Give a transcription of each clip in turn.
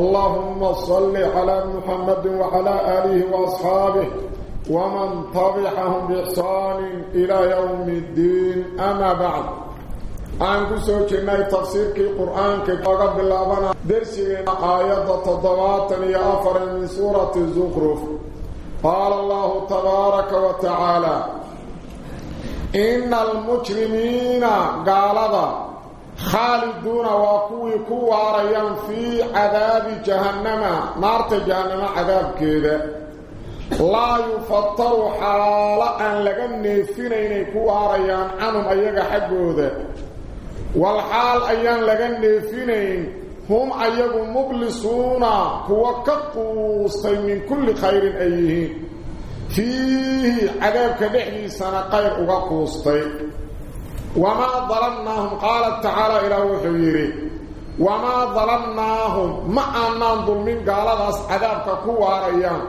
اللهم صل على محمد وعلى آله وأصحابه ومن طبعهم بإحصان إلى يوم الدين. أما بعد أنك سوكنا في القرآن كتغب الله بنا درسينا آيات تضواتني أفر من سورة الزخرف. قال الله تبارك وتعالى إن المجرمين قال الله khaaliduuna waa kuwii ku waarayaan fii cadaabi jahannama naarta jahannama cadaabkeeda laa yufataru xaalo aan laga neefinaynay ku waarayaan canhum ayaga xaggooda walxaal ayaan laga neefinayn hum ayagu mublisuuna kuwa ka quustay min kulli khayrin ay yihiin fiihi وما ظلمناهم قال تعالى إلى وحيري وما ظلمناهم ما أنهم ظلمين قال أصحابك كوى ريان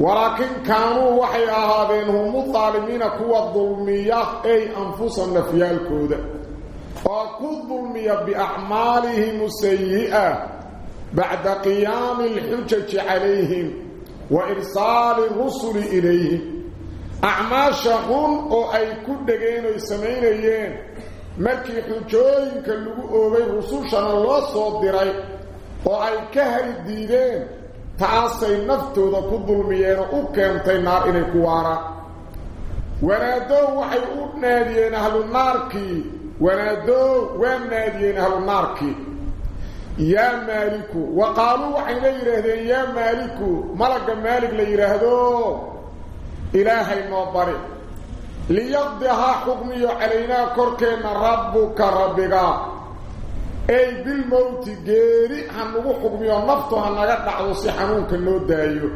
ولكن كانوا وحي أهابين هم الظالمين كوى الظلمية أي أنفسا نفيا الكود وكو الظلمية بأعمالهم السيئة بعد قيام الحجة عليهم وإرسال الرسل إليهم. Acmaasha xun oo ay ku dhegeen oy samaynayeen markii xujooyinka lagu oogay rusushana loo soo diray oo ay ka hari diideen taasay naftooda ku dulmiyeenoo u keentay naar inay ku waaraan wanaadow waxay u naadiyeen ahlu naarkii wanaadow waa naadiyeen ahlu naarkii yaa maaliku wa qaaluu waxayna yidhaahdeen yaa maaliku malagga maalig la yidhaahdo إلهي نوبري ليقضيها حكمي علينا كركينا ربك ربك. أي بالموت جيري حنوه حكمي ونفطها نغطع وصي حنوك النود دايو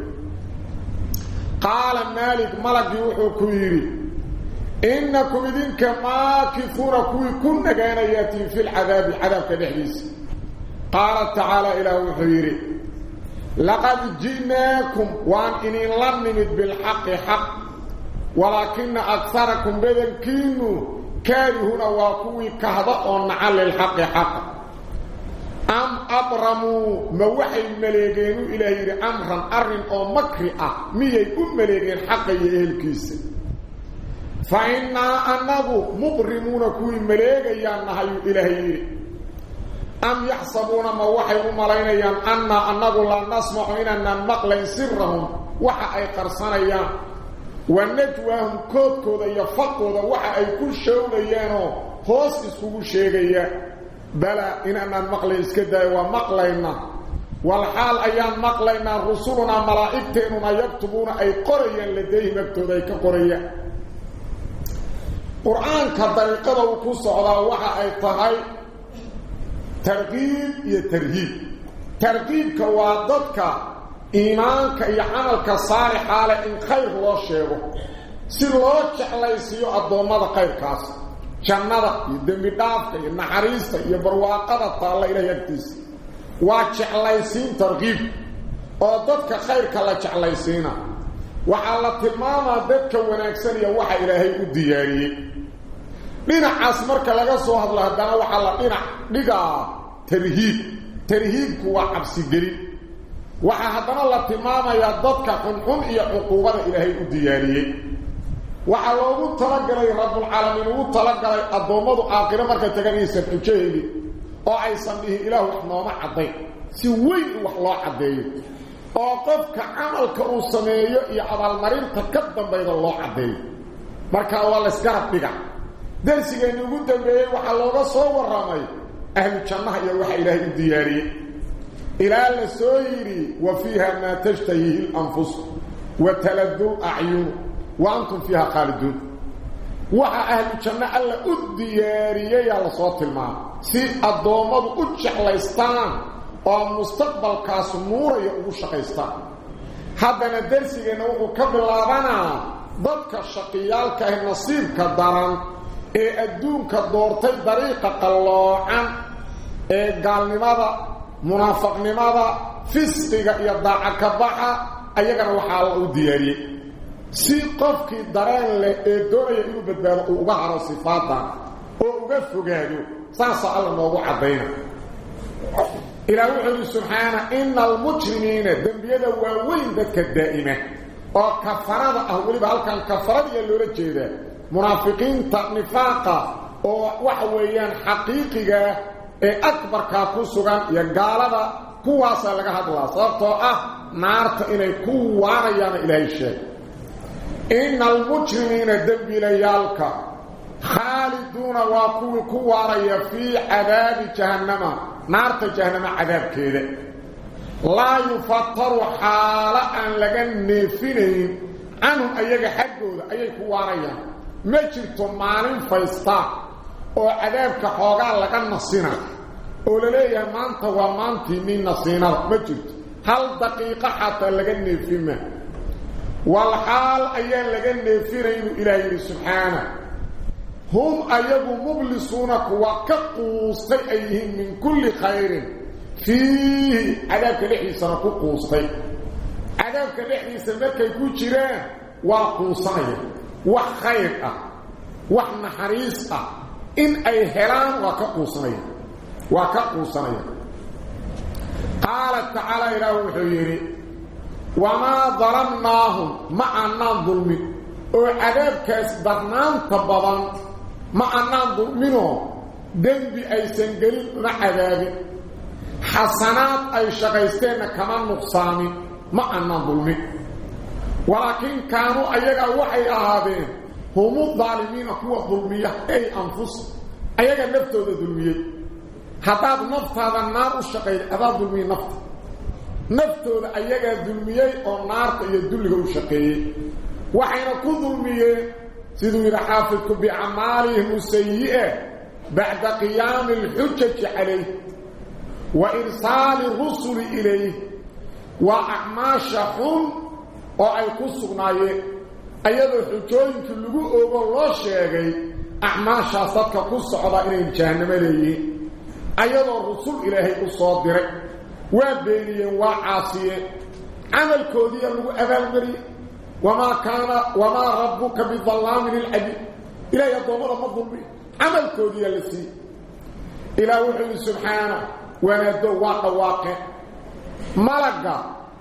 قال مالك ملك يوحو كويري. إنكم دينك ما كفور كوي كن جانياتي في العذاب حذاب كنحليس قال تعالى إلهي حيري لقد جئناكم وان ان لنمت بالحق حق ولكن اكثركم بدنكم كارهون واكوي كهضا نعل الحق حق ام ابرموا موحي مليغين الى امرا ارن او مكرئه ميي ام مليغين حق يهلكيس فإنا أنه مبرمون كوي مليغيان نهي إلهي أم يحسبون ما وحي أم علينا أن أنقل لا نسمح إن نقل سرهم وحا أي قرصان أيام ونتواهم كوتكو ذا يفقو ذا وحا أي كل شون أيام خاص اسكوكو شيغي بلا إن نقل اسكده ومقلنا والحال أيام أنا رسولنا ملائكتين يكتبون أي قرية لديه مكتو ذاك قرية القرآن كالدريقة وكو صعدا وحا أي طهي ترغيب يا ترهيب. ترغيب كوادتك إيمانك يا عملك صالح على إن خير الله شيبه. سير الله تحليسيو الدومة خير كاس. جنرة يدمدافك النحريسة يبرواقضة طالة إلى يكتس. وتحليسين ترغيب. وادتك خير كلا تحليسينا وعلى تماما دتك ونكسر يوحى إلهي الدياري لنحاس مركة لغا سوهد لها دانا وحلا لنحاس tarhiib tarhiibku waa cabsigelin waxaa haddana la tilmaamayaa dadka xunxun iyo cuquubada ilaahay u diyaariyey. Waxaa loogu talagalay rabbulcaalamiin ugu talagalay addoommadu aakhiro markay tagan inaysan xujo helin oo aysan dhihin ilaah wax nooma caddayn si weyn in wax loo caddeeyo oo qofka camalka uu sameeyo iyo abaalmarinta ka dambayda loo caddeeyo. Markaa waa laysgarab dhiga darsigeenni ugu dambeeyey waxaa looga soo warramay أهل الجنة يوحى إله الدياري. إلى السويري وفيها ما تشتهيه الأنفس وتلدوا أعيون وأنتم فيها خالدون. وحى أهل الجنة ألا الدياري يا لصوت الماء. سي الضومد أجح ليستان ومستقبل كاس النور يأغوش خيستان هذا الدرس ينوه قبل لابنا ضدك الشقيال كهنصيب كالدران ee adduunka doortay dariiqa qalloocan gaalnimada munaafaqnimada fisqiga iyo daacakabaxa ayagana waxaa alla u diyaariyey si qofkii dareen leh ee doonaya inuu badbaado uu uga haro sifaadan oo uga fogaado saasaa alla noogu caddayna ilaa wuxuu yidhi subxaana ina almujrimiina dembiyada waaweyn dadka daa'ima oo kafarada ah weliba halkan kafaradiya loola jeedaa munaafiqiinta nifaaqa ee akbarkaa ku sugan iyo gaalada kuwaasaa laga hadlaa sababtoo ah naarta inay ku waanayaana ilaahay sheeg ina almujrimiina dembiilayaalka khaaliduuna waa kuwii ku waaraya fii cadaabi jahannama naarta jahannama cadaabkeeda laa yufataru xaalo aan laga neefinayn canhum ayaga xaggooda ayay ku waarayaan ma jirto maalin faysta oo cadaabka xoogaa laga nasina oo la leeyahay maanta waa maantii nin nasiinada ma jirto. Hal daqiiqo xataa laga neefima walxaal ayaan laga neefinaynu ilaah yidhi subxaana hum ayagu mublisuuna kuwa ka quustay ay yihiin min kulli khayrin. Fiihi cadaabka dhexdiisana ku quustay. Cadaabka dhexdiisa markay ku jiraan waa quusanaya. Wax khayr ah wax naxariis ah in ay helaan waa ka quusanaya waa ka quusanaya qaala tacaala ilaahu wuxuu yidhi wamaa dalamnaahum ma annaan dulmin oo cadaabkaas darnaanta badan ma annaan dulminoo dembi aysan gelin una cadaabin xasanaad ay shaqaysteenna kama nuqsaamin ma annaan dulmin walaakiin kaanuu ayagaa waxay ahaadeen هم الظالمين هو ظلمية أي أنفسهم أي أن نفتوا ذا ظلمية حتى نفت هذا النار الشقيق. هذا ظلمي نفت نفتوا أي أن ظلمية أو نار يدلها الشقيق. وحين كل ظلمية سيدو يرحافظك بعمالهم السيئة بعد قيام الحجة عليه وإرسال الرسل إليه وأعماشهم وأيقصوا ناية. Ayadoo xujooyinkii lagu ogo loo sheegay acmaashaas dadka ku socda inay jahannamo leeyihiin ayadoo rusul ilaahay u soo diray waa beeniyeen waa caasiyeen camalkoodiiya lagu abaalmariyey wamaa kaana wamaa rabbuka bidallaamin lilcabiid ilaahay addoommada ma dulmi camalkoodiiya la siiyey ilaah wuxuu yidhi subxaana wanaado waa dhawaaqeen malagga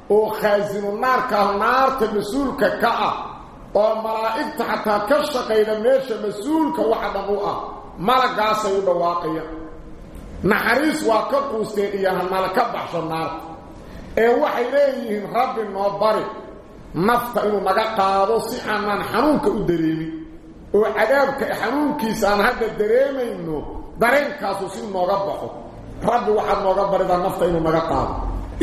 oo khaasinu naarka ah naarta mas-uulka ka ah oo malaa'igta xataa ka shaqayda meesha mas'uulka waxa dhan u ah malaggaasay u dhawaaqayaan naxariis waa ka quusteen iyo hanala ka baxsho naarta ee waxay leeyihiin rabbi noo bari nafta inuu naga qaado si aanaan xanuunka u dareemin. Oo cadaabka xanuunkiisa aan hadda dareemayno dareenkaasu si nooga baxo. Rabbi waxaad nooga baridaa nafta inuu naga qaado.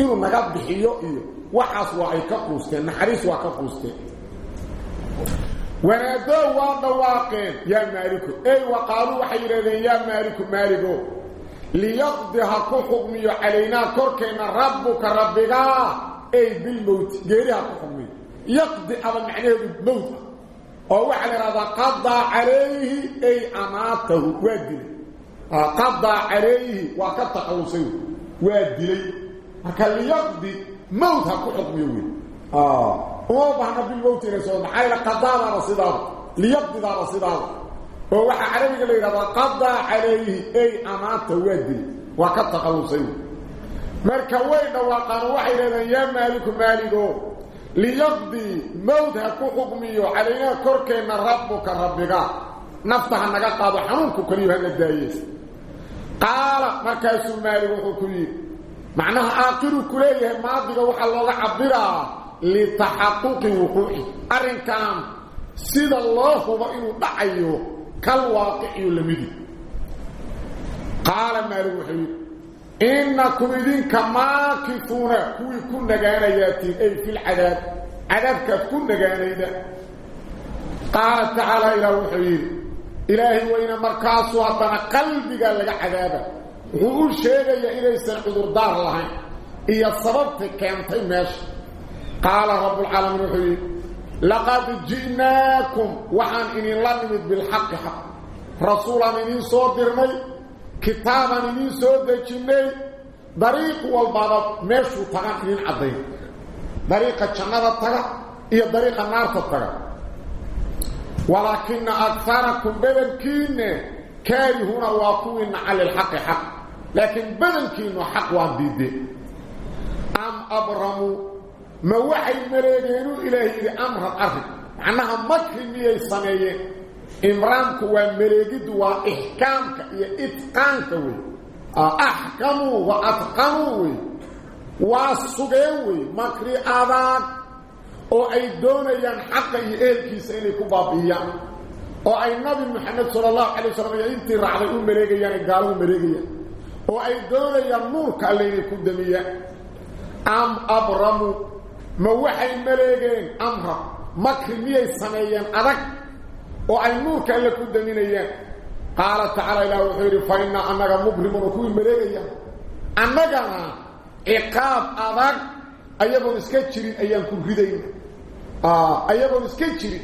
Inuu naga bixiyo iyo waxaas waa ay ka quusteen naxariis waa ka quusteen wanaadoo waa dhawaaqeen yaa maaliku. Ey waqaaluu waxay yidhahdeen yaa maaliku maaligo. Liyaqdi ha ku xukmiyo calaynaa korkeenna rabbuka rabbigaa ey bilmowti geeri ha ku xukmiyo. Yaqdi aba macnaheedu mowt oo waxaa la ihahdaa qadaa calayhi ay amaatahu waa dilay. Qadaa calayhi waa ka takhallusay waa dilay. Marka liyaqdi mowt ha ku xukmiyo wey uma bahna bilmowti inay soo maxaa ila qadaadaana sidaada liyaqdidaana sidaada oo waxaa carabiga la yidhahdaa qadaa calayhi ay amaata waa dilay waa ka takhallusay marka way dhawaaqaan waxay yidhahdeen yaa maaliku maaligo liyaqdii mowt ha ku xukmiyo calaynaa korkeenna rabbuka rabbiga. Nafta ha naga qaado xanuunku kaliyo hana daayeys qaala markaasuu maalig wuxuu ku لتحقق الوقوع. أرن سيد الله وإنه دعيه كالواقع يلمده قال مالو وحيد إنكم إذن كماكتون هو يكون نغانا ياتين أي في العذاب. عذابك تكون نغانا قال تعالى إلى وحيد إلهي وإن مركاسه أطنى قلبك لك عذابه هو الشيء إذا يسنع ذردار الله. إيا الصبب تكيانتين ماشي. قال رب العالمين وحي لقد جئناكم. وحان ان لنمت بالحق حق. رسولا من صدر مي كتابا من صدر جني طريق والباب مشو طرفين عظيم طريق جنات طرف هي طريق النار طرف ولكن أكثركم بلكين كان هنا واقوين على الحق حق. لكن بلكين حق وديده أم ابرموا ma waxay maleegeenuu ilaahay yidhi amran arrin. Macnaha makri miyay sameeyeen imraanku waa maleegiddu waa ixkaamka iyo itqaanka wey axkamuu wa adqanuu wey waa sugeen wey makri adag oo ay doonayaan xaqa iyo ehelkiisa inay ku baabi'iyaan oo ay nabi maxamed sala allahu calay wasalam iyo intii raacday u maleegayaan ay gaalahu maleegayaan oo ay doonayaan nuurka alle ku damiyaan am abramu ma waxay maleegeen amra makri miyay sameeyeen adag oo ay nuurka alle ku daminayaan. Qaala tacaala ilaah wuxuu yidhi fa innaa annaga mubrimuna kuwii maleegayaan annagana ciqaab adag ayagoon iska jirin ayaan ku ridayna ayagoon iska jirin.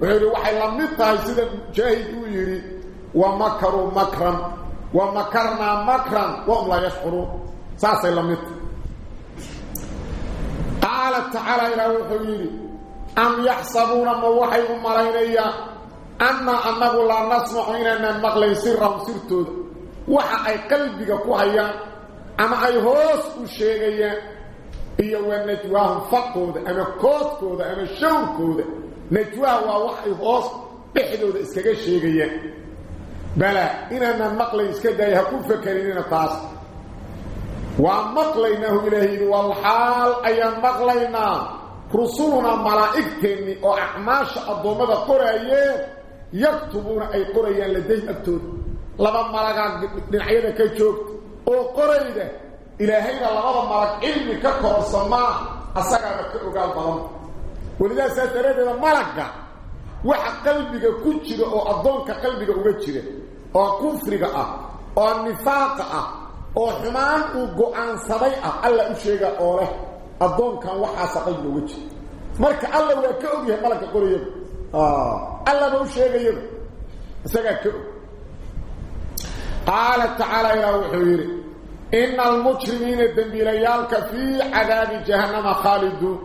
Wuxuu yidhi waxay la mid tahay sida mujaahid uu yidhi wa makaruu makran wa makarnaa makran wahum laa qaala tacaala ilaah wuxuu yidhi am yaxsabuuna ma waxay u malaynayaan anna annagu laa nasmacu inaanaan maqlayn sirahum sirtooda waxa ay qalbiga ku hayaan ama ay hoos u sheegayaan iyo waa najwaahum faqooda ama koodkooda ama shawrkooda najwaha waa wax ay hoos dhexdooda iskaga sheegayaan balaa inaanaan maqlayn ومقلينه إلهي والحال أي مقلينا رسولنا ملائكتين وأحماش الضومة القرية يكتبون أي قرية لديه مكتوب لما ملقا من حيانا كيشوك وقرية إلهي الله لما ملق إلمي ككور السماع أساقا بكتبه قال بهم ولذا سأتريد أن ملقا وحا قلبك كتشده وأضونك قلبك وكتشده وكفرك وأنفاق وأنفاق oo ah ah xumaan uu go-aansaday ah alla u sheega oo leh addoonkan waxaasa qalbiga uga jira marka alla waa ka ogyahay malagga qorayada allaba u sheegayada isagaa ka og qaala tacaala ilaah wuxuu yidhi ina almujrimiina dembiilayaalka fii cadaabi jahannama khaaliduun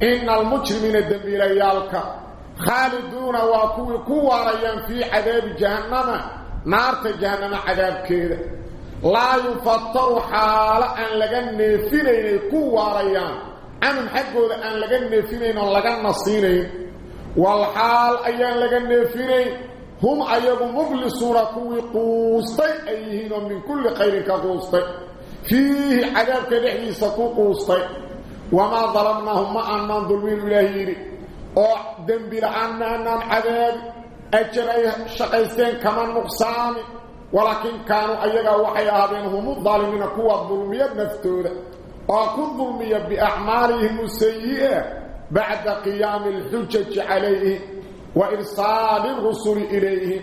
ina almujrimiina dembiilayaalka waa kuwii ku waarayaan fii cadaabi jahannama naarta jahannama cadaabkeeda laa yufataru xaalo aan laga neefinaynay ku waarayaan. Canhum xaggooda aan laga neefinayn oo laga nasiinayn. Walxaal ayaan laga neefinayn. Hum ayagu mublisuuna kuwii quustay ay yihiin oo min kulli khayrin ka quustay. Fiihi cadaabka dhexdiisa ku quustay. Wamaa dalamnaahum ma aanaan dulmiinu ilaahi yidhi. Oo dembi la'aan ma aanaan cadaabi ajar ay shaqaysteen kama nuqsaami ولكن كانوا أيضا وحيا هم الظالمين قوة ظلمية مفتورة وكن ظلمية بأعمالهم السيئة بعد قيام الحجة عليه وإرسال الرسول إليه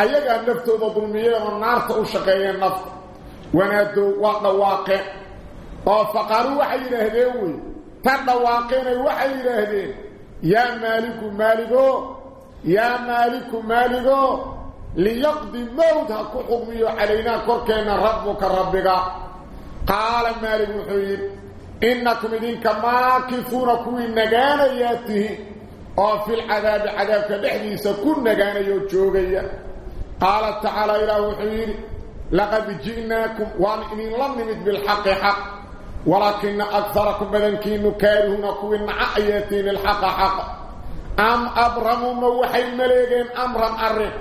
أيضا نفتورة ظلمية والنار تأشقية النفط. ونادوا وقت واقع وفقروا وحي الهدوي فقد واقعنا وحي الهدوي يا مالك مالكو. يا مالك مالكو. ليقضي موتها كحكمي علينا كركينا ربك ربك. قال مالك الحبيب إنكم دينك كما كفور كوي نغانا ياته وفي العذاب عذابك بحديث كون نغانا يوتشوغي قال تعالى إلى الحبيب لقد جئناكم وأن إن لم نمت بالحق حق ولكن أكثركم بذنك إنو كارهون كوي نعأياتين الحق حق. أم أبرموا موحي الملايين أمرا أره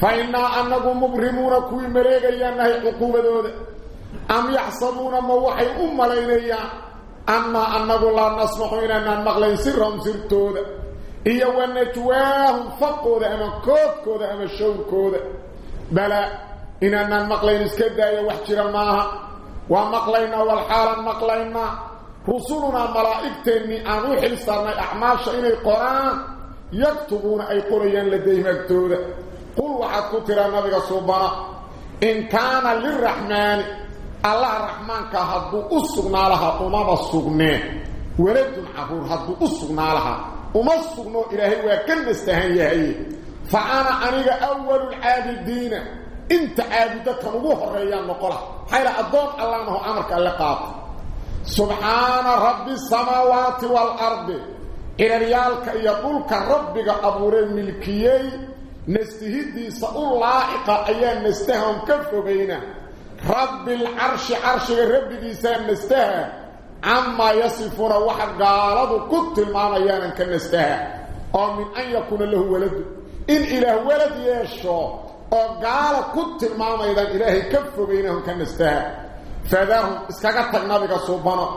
kuwii naca ayaa tihiin ilxaqa xaqa am abramuu ma waxay maleegeen amran arrin fa innaa annagu mubrimuuna kuwii maleegayaanahay cuquubadooda. Am yaxsabuuna ma waxay u malaynayaan annaa annagu laa nasmaxu inaanaan maqlayn sirahum sirtooda iyo wa najwaahum faqooda ama koodkooda ama shawrkooda balaa inaanaan maqlayn iska daaya wax jira maaha. Waa maqlaynaa walxaalan maqlaynaa rusulunaa malaa'igteennii aan u xil saarnay acmaasha inay qoraan yaktubuuna ay qorayaan ladayhim agtooda qul waxaad ku tiraa nabiga suubana in kaana liraxmaani allaha raxmaanka hadduu u sugnaa lahaa umama sugnee. Waladun carruur hadduu u sugnaa lahaa. Uma sugno ilaahay waa ka nastahan yahaye fa ana aniga awalulcaabidiina inta caabudadkan ugu horreeyaan noqola. Maxayla addoon allaanaho amarka alle qaata subxaana rabbi asamaawaati waalardi ciraryaalka iyo dhulka rabbiga abuuree milkiyey. سأول لائقة أيام نستهم كفو بينا رب العرش عرش ربك يسان نستهى. عما يصفون واحد قالوا كنت المعنى أيانا كان نستهى. أو من أن يكون له ولد. إن إله ولد يشو. أو قال كنت المعنى إذا إلهي كفو بينهم كان نستهى. فذاهم اسكاكت النبي سبحانه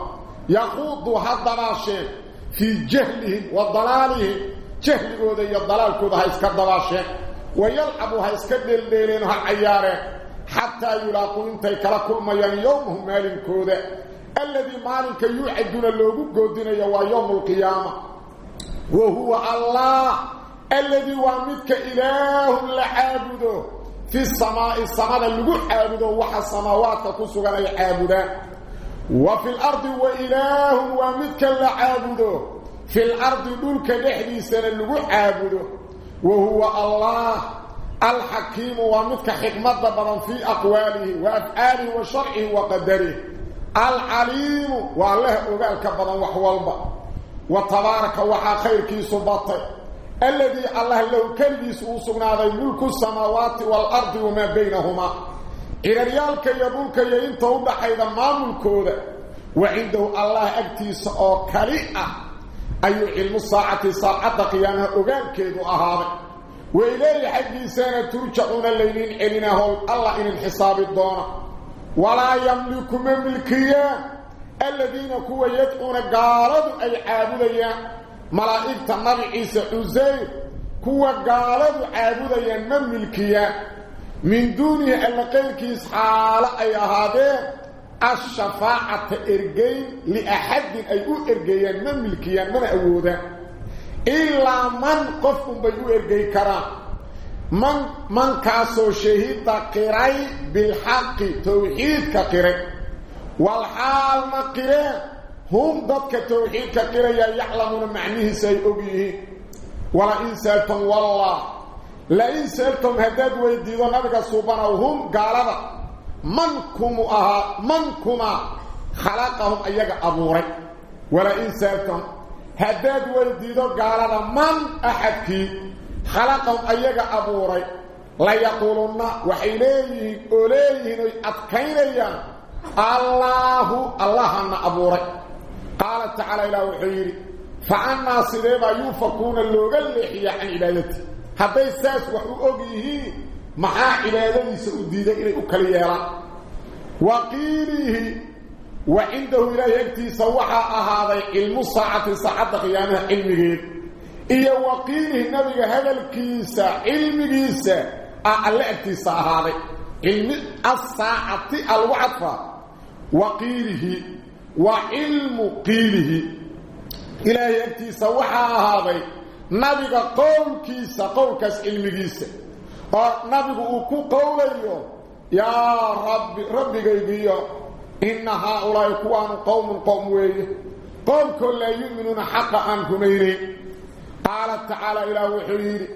يخوضوا هذا راشين في جهلهم وضلالهم. جهل كودا يا ضلال كودا هاي اسكا دباشين ويلعبوا هاي اسكا دلدلين هالعيارين حتى يلاقوا كلا كل ما يومهم مالين كودا الذي مالك يوعدون اللوغو قودين يوا يوم القيامة. وهو الله الذي وامدك إله لعابده. في السماء السماء اللي عابده. وحا السماوات كسوغا يعابده. وفي الأرض وإله ومدك لعابده. في الأرض دولك دحدي سنة اللي عابده وهو الله الحكيم ومدك حكمة بضا في أقواله وأفعاله وشرعه وقدره العليم والله أقالك بضا وحوالبا وتبارك وحا خير كيسو بطي الذي الله لو كان يسوسنا ذي ملك السماوات والأرض وما بينهما إلى ريالك يبولك ينت وضحيدا ماملكودا وعنده الله أكتيس أو كريئة أي علم الساعة ساعة قيامها أغان كيدو أهاضي وإليه حقي سنة ترجعون الليلين علناهم الله إن الحساب الدونة ولا يملك مملكيا الذين كوا يدعون قالوا أي عابديا ملائكة النبي عيسى عزير كوا قالوا عابديا مملكيا من دونه أن قيلكيس حال أي هذا الشفاعة إرقين لأحد أي إرقين من ملكيا من أودا إلا من قفهم بيو إرقين كرام من, من كاسو شهيد قرأي بالحق توحيد كقرأي. والحال ما قرأي هم ضدك توحيد كقرأي يعلمون معنيه سيئوبيه ولا إنسان والله لئن سألتم هداد ويديدوا نبقى صوبنا وهم قالوا منكم أها منكما خلقهم أيها أبوري. ولئن سألتم هداد ويديدوا قالوا من أحدك خلقهم أيها أبوري؟ لا يقولون وحيليه أوليه أتكينيا الله الله أن أبوري. قال تعالى إلى وحيري فعنا صديبا يوفقون اللوغة اللي عن عبادتي u og yihiin maxaa cibaadadiisa u diiday inay u kala yeelaan? Wa wa cindahu ilaahay agtiisa waxaa ahaaday cilmu saacati saacadda qiyaamaha cilmigeed. Iyo wa qiilihi nabiga hadalkiisa cilmigiisa a alle agtiisa ahaaday. Cilmi asaacati algu cadfa wa qiilihi wa cilmu qiilihi. Ilaahay agtiisa waxaa ahaaday nabiga qowlkiisa qowlkaas cilmigiisa oo nabigu uu ku qowlayo yaa rabbi rabbigaygiyo inna haaulaahi kuwaanu qowmun qowm weeye. Qowmkoo laa yu'minuuna xaqa aan rumaynayn qaala tacaala ilaah wuxuu yidhi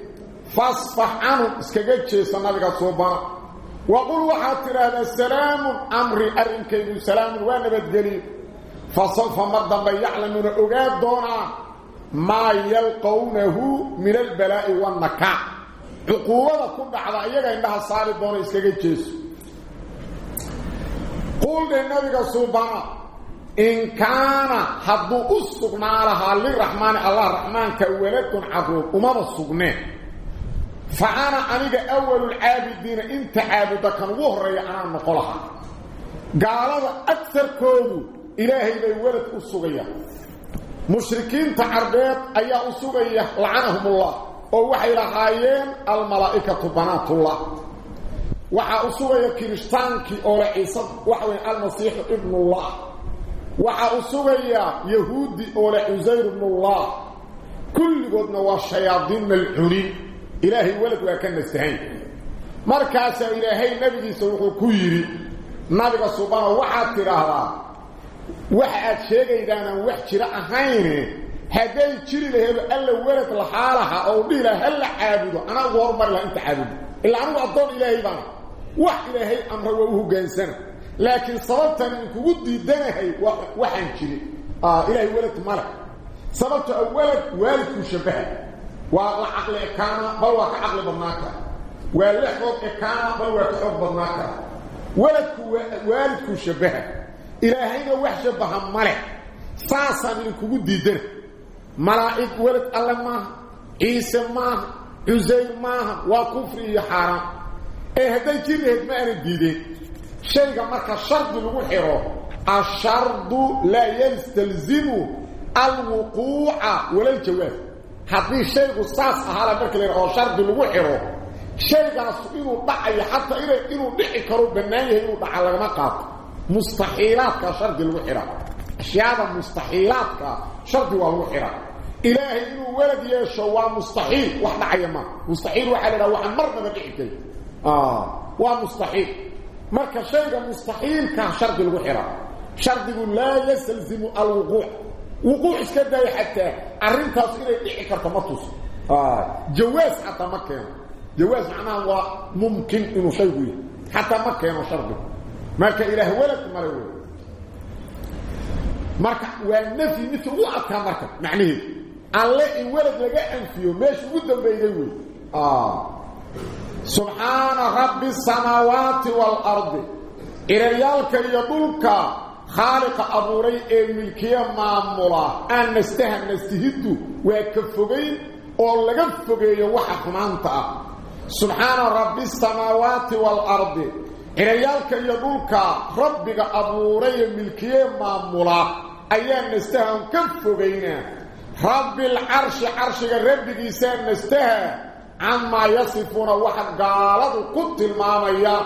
fasfax canhum iskaga jeesa nabiga suubana waqul waxaad tidhaahdaa salaamun amri arrinkaygu salaamun waa nabadgeliyo fa sawfa mar dambe yaclamuuna ogaa doonaa cuquubada ku dhacda iyaga indhaha saari doona iskaga jeeso. Quldhe nabiga suubana in kaana hadduu u sugnaa lahaa liraxmaani allah raxmaanka waladun carruur umaba sugneen fa ana aniga awalulcaabidiina inta caabuda kan ugu horreeya anaa noqo lahaa. Gaalada agsarkoodu ilaahay bay walad u sugayaan. Mushrikiinta carbeed ayaa u sugaya lacanahum ullah oo waxay lahaayeen almalaa'ikatu banaatullah. Waxaa u sugaya kiristaankii oo leh ciise waxa weeye almasiixu ibnullah. Waxaa u sugaya yahuudi oo leh cusayr ibnullah. Kulligoodna waa shayaadiin malcuuniin ilaahay welad waa ka nastahayn markaasaa ilaahay nabigiisa wuxuu ku yidhi nabiga subano waxaad tidhaahdaa wax aad sheegaydaan wax jira ahayne hadday jiri laheedo alla welad lahaalaha oo dhihi laha hala caabudo? Anaa ugu horumari laha inta caabudo. Ilaa anigu addoon ilaahay baana wax ilaahay amra waa u hoggaansana. Laakiin sababtan inkugu diidanahay waxaan jirin. Ilaahay welad male sababto awalad waalidkuu shabaha waa la caqli ekaana bal waa ka caqli badnaa kara waa la xoog ekaana bal waa ka xoog badnaa kara waladku waalidkuu shabaha ilaahayna wax shabaha male saasaan idinkugu diidana ملائك ولد الله إيه ما عيسى ما عزير ما وكفر حرام. اهدي كيف هدماء الديدين شركة مركة الشرط المحيرو الشرط لا يستلزم الوقوع ولا الجواز هذه الشركة الساسة على مركة الشرط المحيرو شركة سئلوا ضعي حتى إذا كانوا نحكروا بالنائه يقولوا ضعي على مقاط مستحيلات كشرط المحيرو الشيادة مستحيلات كشرط المحيرو ilaahay inuu walad yeesho waa mustaxiil. Wax dhacaya ma. Mustaxiil waxaa la idhaha waxaan marnaba dhici karin waa mustaxiil. Marka shayga mustaxiilka shardi lagu xira. Shardigu laa yastalzimu alwuquuc wuquuc iska daayo xataa arrintaas inay dhici karto ma tuso. Jawaas xataa ma keeno. Jawaas macnaha waa mumkin inuu shaygu yahay. Xataa ma keeno shardigu marka ilaah walad male wey marka waa nafyi midka ugu adkaa marka macnaheedu alle in walad laga anfiyo meesha ugu dambayday wey subxaana rabbi asamaawaati waalardi ciraryaalka iyo dhulka khaaliqa abuuray ee milkiye maamula aan nastaha nastihiddu waa ka fogayn oo laga fogeeyo waxa xumaanta ah. Subxaana rabbi asamaawaati waalardi ciraryaalka iyo dhulka rabbiga abuuray ee milkiye maamula ayaa nastahan ka fogaynaa رب العرش عرش الرب يسان نستهى عما يصفون واحد قالوا كنت المامية.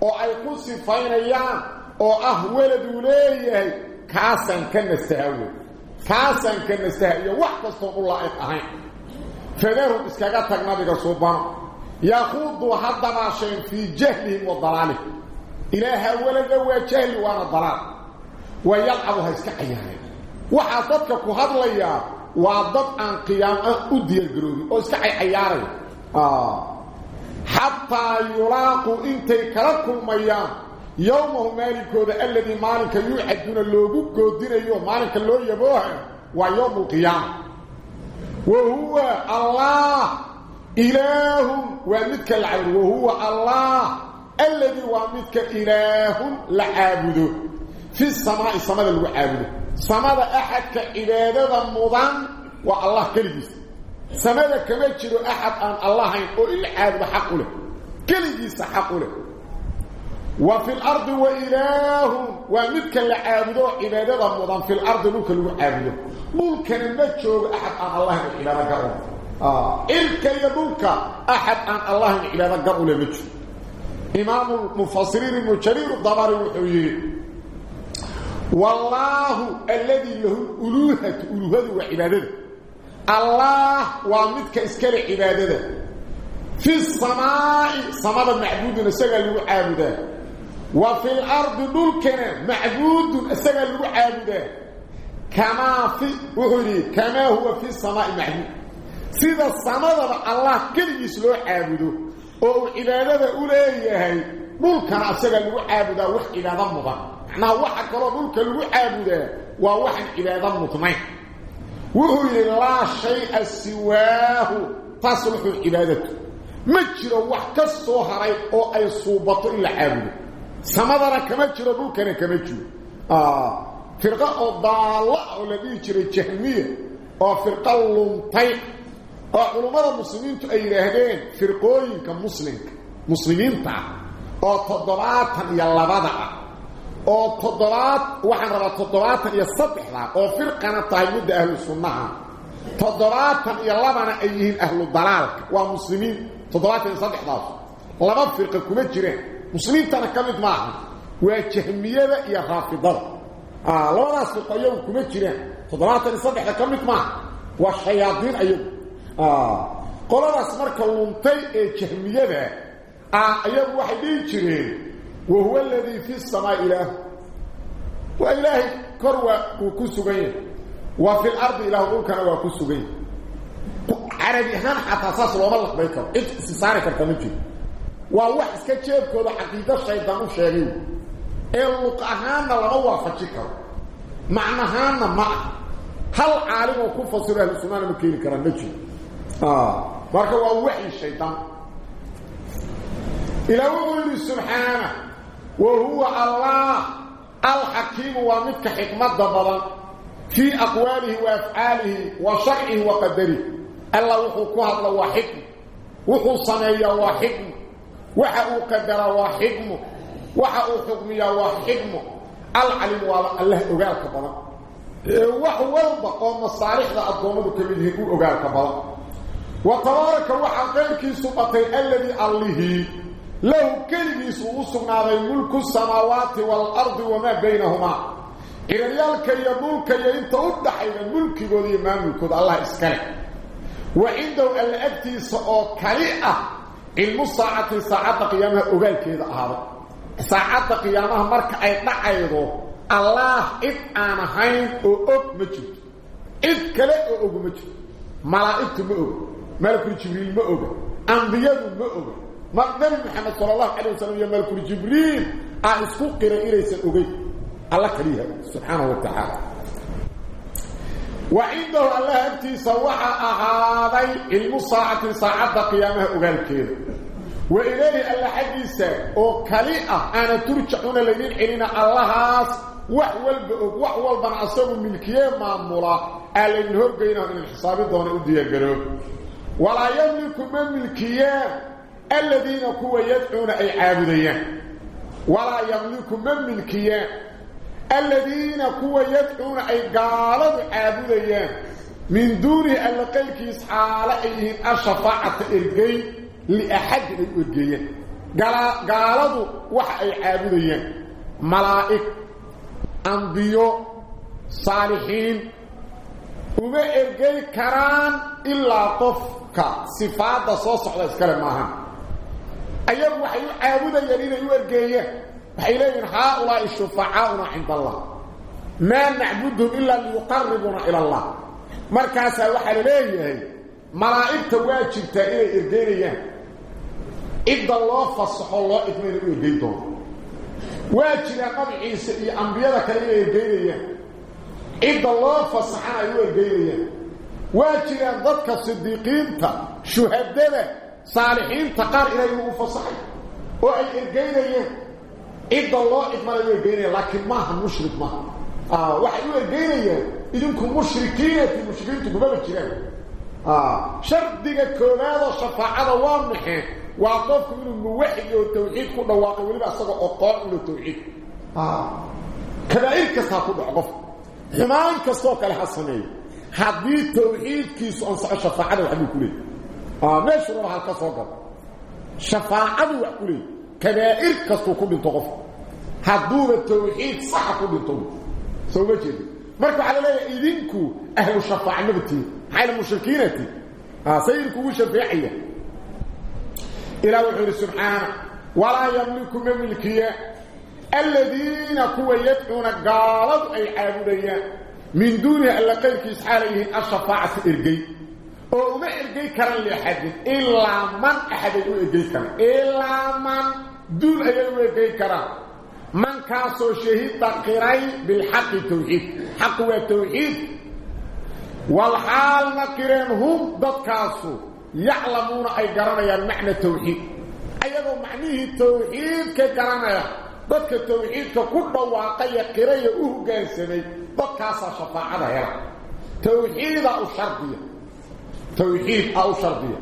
وعي قصفين اياه وأهول دوليه كاسا كان نستهوى كاسا كان نستهوى وحكا استقول الله إطهين فذيرهم اسكاقاتك نبيك سبحانه يخوضوا حد ما شيء في جهلهم والضلالهم إله أولا ذو جهل وأنا الضلال. ويلعبوا هزكا أيها وحاطتك هذا وضد ان قيام أو دير غروبي عياري حتى يراق انت كلكم ميا يومهم مالكو الذي مالك يحدون لوو غودينيو مالك لو يبوه ويوم القيام وهو الله اله ومثك العبد وهو الله الذي ومثك اله لعابده في السماء السماء اللي عابده سمد أحد كإبادة مضان والله كليس سمد كما يجد أحد أن الله يقول الحاد بحق له كليس حق له وفي الأرض وإله ومذكا لعابده إبادة مضان في الأرض لك لعابده ملكا نجد أحد أن الله يقول الحاد إلك يدوك أحد أن الله يقول الحاد إمام المفسرين المشرير الضبار المحيوين والله الذي له ألوهة ألوهة وعبادته. الله ومدك إسكال عبادته. في السماء سماء معبود نسجل عابده. وفي الأرض دولكنا معبود نسجل عابده. كما في وهري كما هو في السماء معبود. سيدا السماء الله كل يسلو عابده. أو عبادته أوليه دولكنا نسجل عابده. وح عبادة مضان macnaha waxa kaloo dhulka lagu caabudaa waa waxaan cibaado mudnayn. Wuxuu yidhi laa shay-a siwaahu. Tasluxu cibaadatu ma jiro wax ka soo haray oo ay suubato in la caabudo. Samadana kama jiro dhulkana kama jiro. Firqa oo daalla oo la dhihi jiray jahmiya oo firqa luntay oo culummada muslimiintu ay yidhaahdeen firqooyinka muslimka muslimiinta ah oo toddobaatan iyo labada ah oo toddobaad waxaan rabaa toddobaatan iyo saddexda oo firqana tahay mudda ahlu sunnaha. Toddobaatan iyo labana ay yihiin ahlu dalaalka. Waa muslimiin. Toddobaatan iyo saddexdaas. Laba firqa kuma jireen. Muslimiintana ka mid maaha. Waa jahmiyada iyo raafidada. Labadaas firqa iyagu kuma jireen. Toddobaatan iyo saddexda ka mid maaha. Waa shayaadiin ayagu. Qoladaas marka luntay ee jahmiyada ayagu waxay dhihi jireen وهو الذي في السماء إله وإلهي كروة كسوغين وفي الأرض إله أولكنا وكسوغين عربي احنا حتى أساس الوضع الله بيكر انت استثاري كرتمتي وواحد كتشيب كودا حقيدة الشيطان الشيغيو اللقاهانا لغوة فتشكر معنهانا معه هل عالم وكفة سورة السنان مكيني كرمتي آه مركب ووحي الشيطان إلى وقل سبحانه وهو الله الحكيم ومك حكمة ضبرا في أقواله وأفعاله وشرعه وقدره. ألا الله وحكوها الله وحكمه وحو صنايا وحكمه وحو قدره وحكمه وحو حكمه وحكمه العلم والله أغالك بلا وحو ورد قوم الصالح ذا أدومه كبيره أغالك بلا وطبارك وحقيرك سبطي الذي أليه. lahu keligiis uu u sugnaaday mulku samaawaati waalardi wamaa baynahumaa ciraryaalka iyo dhulka iyo inta u dhaxayda mulkigooda iyo maamulkooda allah iskale wa cindahu alla agtiisa oo kali ah cilmu saacati saacadda qiyaamaha ogaalkeeda ahaaday saacadda qiyaamaha marka ay dhacaydo allaah cid aan ahayn oo og ma jirto. Cid kale oo ogu ma jirto. Malaa'igtu ma oga. Malakul jibriil ma oga. Ambiyadu ma oga. مقدم محمد صلى الله عليه وسلم يا ملك جبريل آه، اعسكو قرأ اليس اوغي الله كريم سبحانه وتعالى. وعنده الله انتي صوحا اهاضي المصاعة صعب قيامة اغالك وإليه ألا حديثة وكليئة أنا ترجعون لذين حلين الله وحوال وحوال بن عصاب الملكية مع المولا ألا ينهر بينهم من الحساب الدون ولا يملك من ملكية الذين كوا يدعون أي عابدين ولا يملك من ملكيان الذين كوا يدعون أي قالوا عابدين من دون ألقلك إسحال أيهن الشفاعة إرقي لأحد الإرقيين قالوا وحأي عابدين ملائك أنبيو صالحين وما إرقي كران إلا طفك صفات صوصح لإسكالي معهم ايغ وحي عابدا يلين يورغيه وحيلين هؤلاء الشفعاء عند الله. ما نعبدهم إلا ليقربنا إلى الله. مركاسا وحل ليه ملائكة واجبت إلى ارغيه إذ الله فصح الله اثنين يديدون واجب قد عيسى الانبياء كان يديدين إذ الله فصح الله يديدين واجب ان ذكر الصديقين شهدنا صالحين تقار إليه وفصحي وعي إرقين إليه إذا الله إدمر إليه لكن ما هم مشرك ما هم وعي إرقين إليه إذنكم مشركين في المشركين تقبل الكلام شردك كلاد وشفاعة وامنحة وعطف من الموحي والتوحيد كنا واقعي وليب أصدق أطار من التوحيد كبائر كساكو بعضف همان كساكو لها الصنية حديث توحيد كيسو أنصع الشفاعة وحبي كله ومشروع هل كسوكب شفاعة وعقولي كبائر كسوكو من طغف هدور التوحيد صحكو من طغف سوما جدي مركو على ليه إذنكو أهل الشفاعة نبتي حال المشركينة آه، سيركو شفاعية. إلى وحير سبحانه ولا يملك مملكية. الذين كوا يدعون قالوا أي عابدين من دون أن ألقائك إسحاليه الشفاعة إرقيه وما إرقي كرا لأحد إلا من أحد إرقي كرا إلا من دون أي إرقي كرا من كاسو شهيد قري بالحق التوحيد حق والتوحيد والحال نكرين هم ضد كاسو يعلمون أي قرنيا معنى التوحيد أيضا معنيه التوحيد كقرنيا ضدك التوحيد ككل واقعية قرية أهو قانسني ضدك أسا شفاعة هلا توحيد أو شرطية توحيد أو شرطية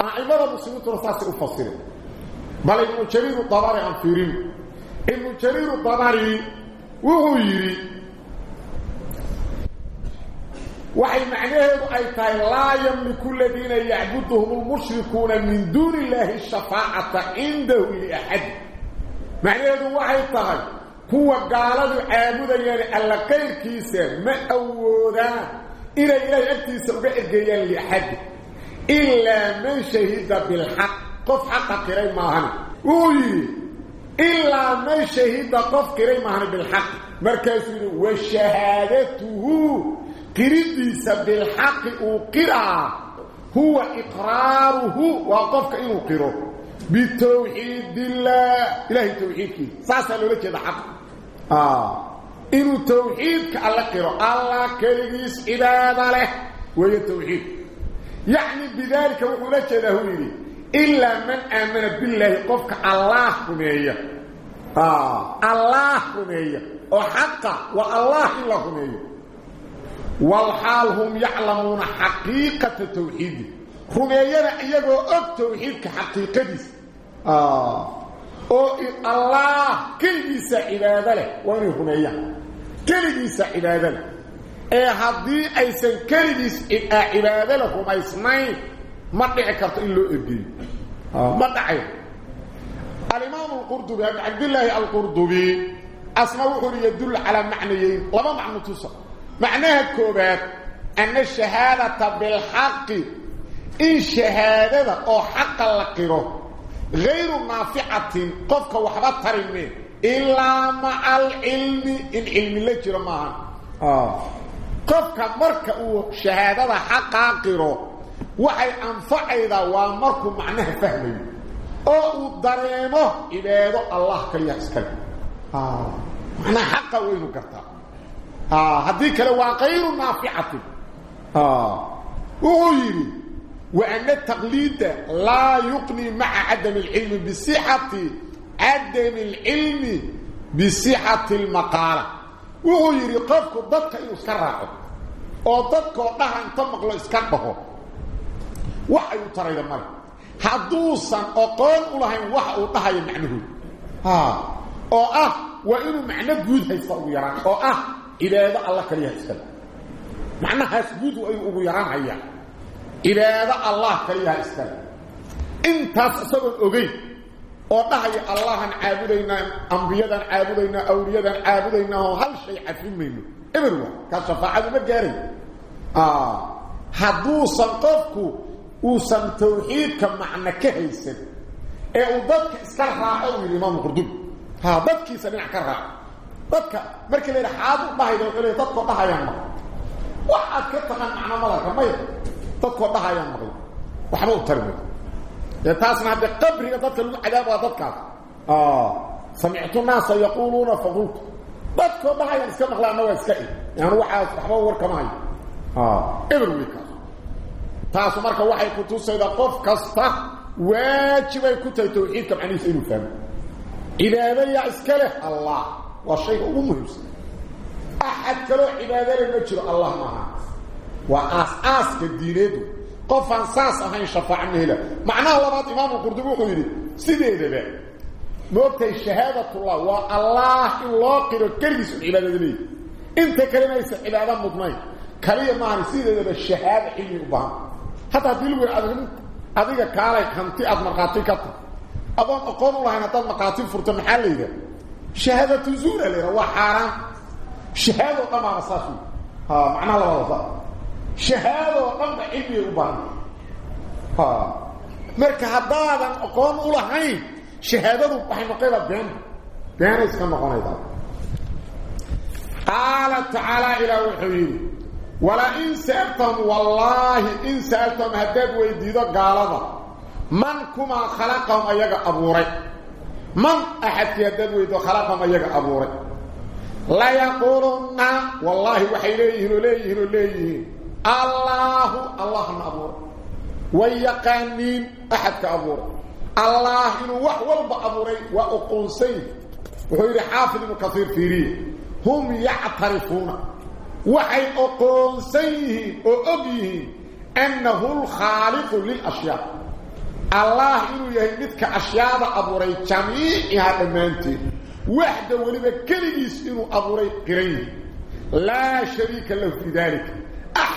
أعمال المسلمين رفاسي أفصيل بل ابن جرير الضباري عن فيرين ابن جرير الضباري وهو يري وحي معناه أي تاي لا يملك الذين يعبدهم المشركون من دون الله الشفاعة عنده لأحد معناه وحي تاي هو قالوا عابدا يعني ألا قير كيسا ما أودا إلى إلى أكتيسا بإرقيا لأحد إلا من شهد بالحق. قف حق قري ماهن ويري إلا من شهد قف قري ماهن بالحق. مركز وشهادته قريديس بالحق وقرأ هو إقراره وقفك إنه قرأ بتوحيد الله. إلهي توحيدك. ساسا لك هذا حق آه. inuu tawxiidka alla qiro allah keligiis cibaada leh weeye tawxiid. Yacni bidaalika wuxuu la jeedaa huu yidhi man aamana billaahi qofka allaah rumeeya. Ah. Allaah rumeeya oo xaqa waa allaah in la rumeeyo. Walxaal hum yaclamuuna xaqiiqata tawxiidi. Iyagoo og tawxiidka xaqiiqadiis ah oo allah keligiisa cibaado leh waa inay rumeeyaan keligiisa cibaado leh. Ee haddii aysan keligiis cibaado ma dhici karto in loo ergeeyo ah. ma dhacayo alimaamu alqurdubi abi cabdillaahi alqurdubi asna wuxuu hi yadul calaa macnayeyn. Laba macno tusa macnaha koobaad ana shahaadata bilxaqi in shahaadada oo xaqa la qiro غير نافعة قفك وحبا ترمي إلا مع العلم إن علم الله جرى معها آه. qofka marka uu shahaadada xaqaa qiro waxay anfacaydaa waa markuu macnaha fahmayo oo uu dareemo cibaado allah kaliya iskale macnaha xaqa waynu gartaa haddii kale waa kayru naaficatin wuxuu yidhi وأن التقليد لا يقني مع عدم العلم بصحة عدم العلم بصحة المقالة. وهو يريقفك ضدك إن يسكرعه وضدك وضعه إن طمق الله يسكرعه وحي يترى إذا مره حدوصا أقول الله إن وحي وضعه يمعنه. ها. أه وإنه معنى جود هيسأو يران. وآه إلا يدع الله كريه السلام معنى هاسجود أي أبو يران هيا. Intaas isagoon ogeyn oo dhahay allahan caabudayna anbiyadan caabudayna awliyadan caabudayna oo hal shay cafimayno eberwa ka shafaacadu ma gaaray ah haduusan qofku uusan tawxiidka macna ka haysan ee uu dadka iska raaco yiri imaam qurdub ha dadkiisa dhinac ka raaco dadka markii la yiraahdo dhahaydo inay dadku dhahayaan ma waxaad ka taqan macna malaka may dadku dhahayaan ma waxba u يتاسنا هذا قبر يضطر له عذاب وضدك آه سمعت الناس يقولون فقلت ضدك بها ينسكن مخلا أنه يسكئي يعني وحا صحبه وركماي آه إبرويك تاسو مركا وحي كنتو سيدا قف كستا واجب يكنت توحيد كم عني سينو فهم إذا يا إسكاله الله والشيء هو مهم أحد كلو عبادة المجر الله معها وأساس كالدينيدو qofaan saas ahayn واس اس كديريدو قف انساس هاي شفاعه له معناه لو بعد امام القرطبي يقول سيدي ده موت الشهاده الله والله لو قيل كرمس عبادتني انت كرميس عباده مضمين كريم ما سيدي ده الشهاده اللي يبان حتى بيقولوا ادغن ادغا قال خمتي ادمرقاتي كتب ابو أقول الله ان طلب مقاتل فرت محلي ده شهاده زوره لروح حرام شهاده طبعا صافي ها معناه لو صافي شهادة رب علمي ربان ها مرك هذا اقوم أولى هي شهادة رب حقيقه بين. بين اسمه هنا ده قال تعالى إلى وحيه ولا انسان والله انسان هدد ويديده قالوا. من كما خلقهم ايجا أبو ري. من أحد يدد ويده خلقهم ايجا أبو ري. لا يقولون والله وحيله له له له الله الله نابور ويقانين احد كابور الله انه وحول بابوري واقونسي وهو حافظ كثير فيري هم يعترفون وحي اقونسيه واغيه انه الخالق للاشياء الله انه يهمتك اشياء ابوري جميعها دمانتي وحده ولبا كليس انه ابوري قرين لا شريك له في ذلك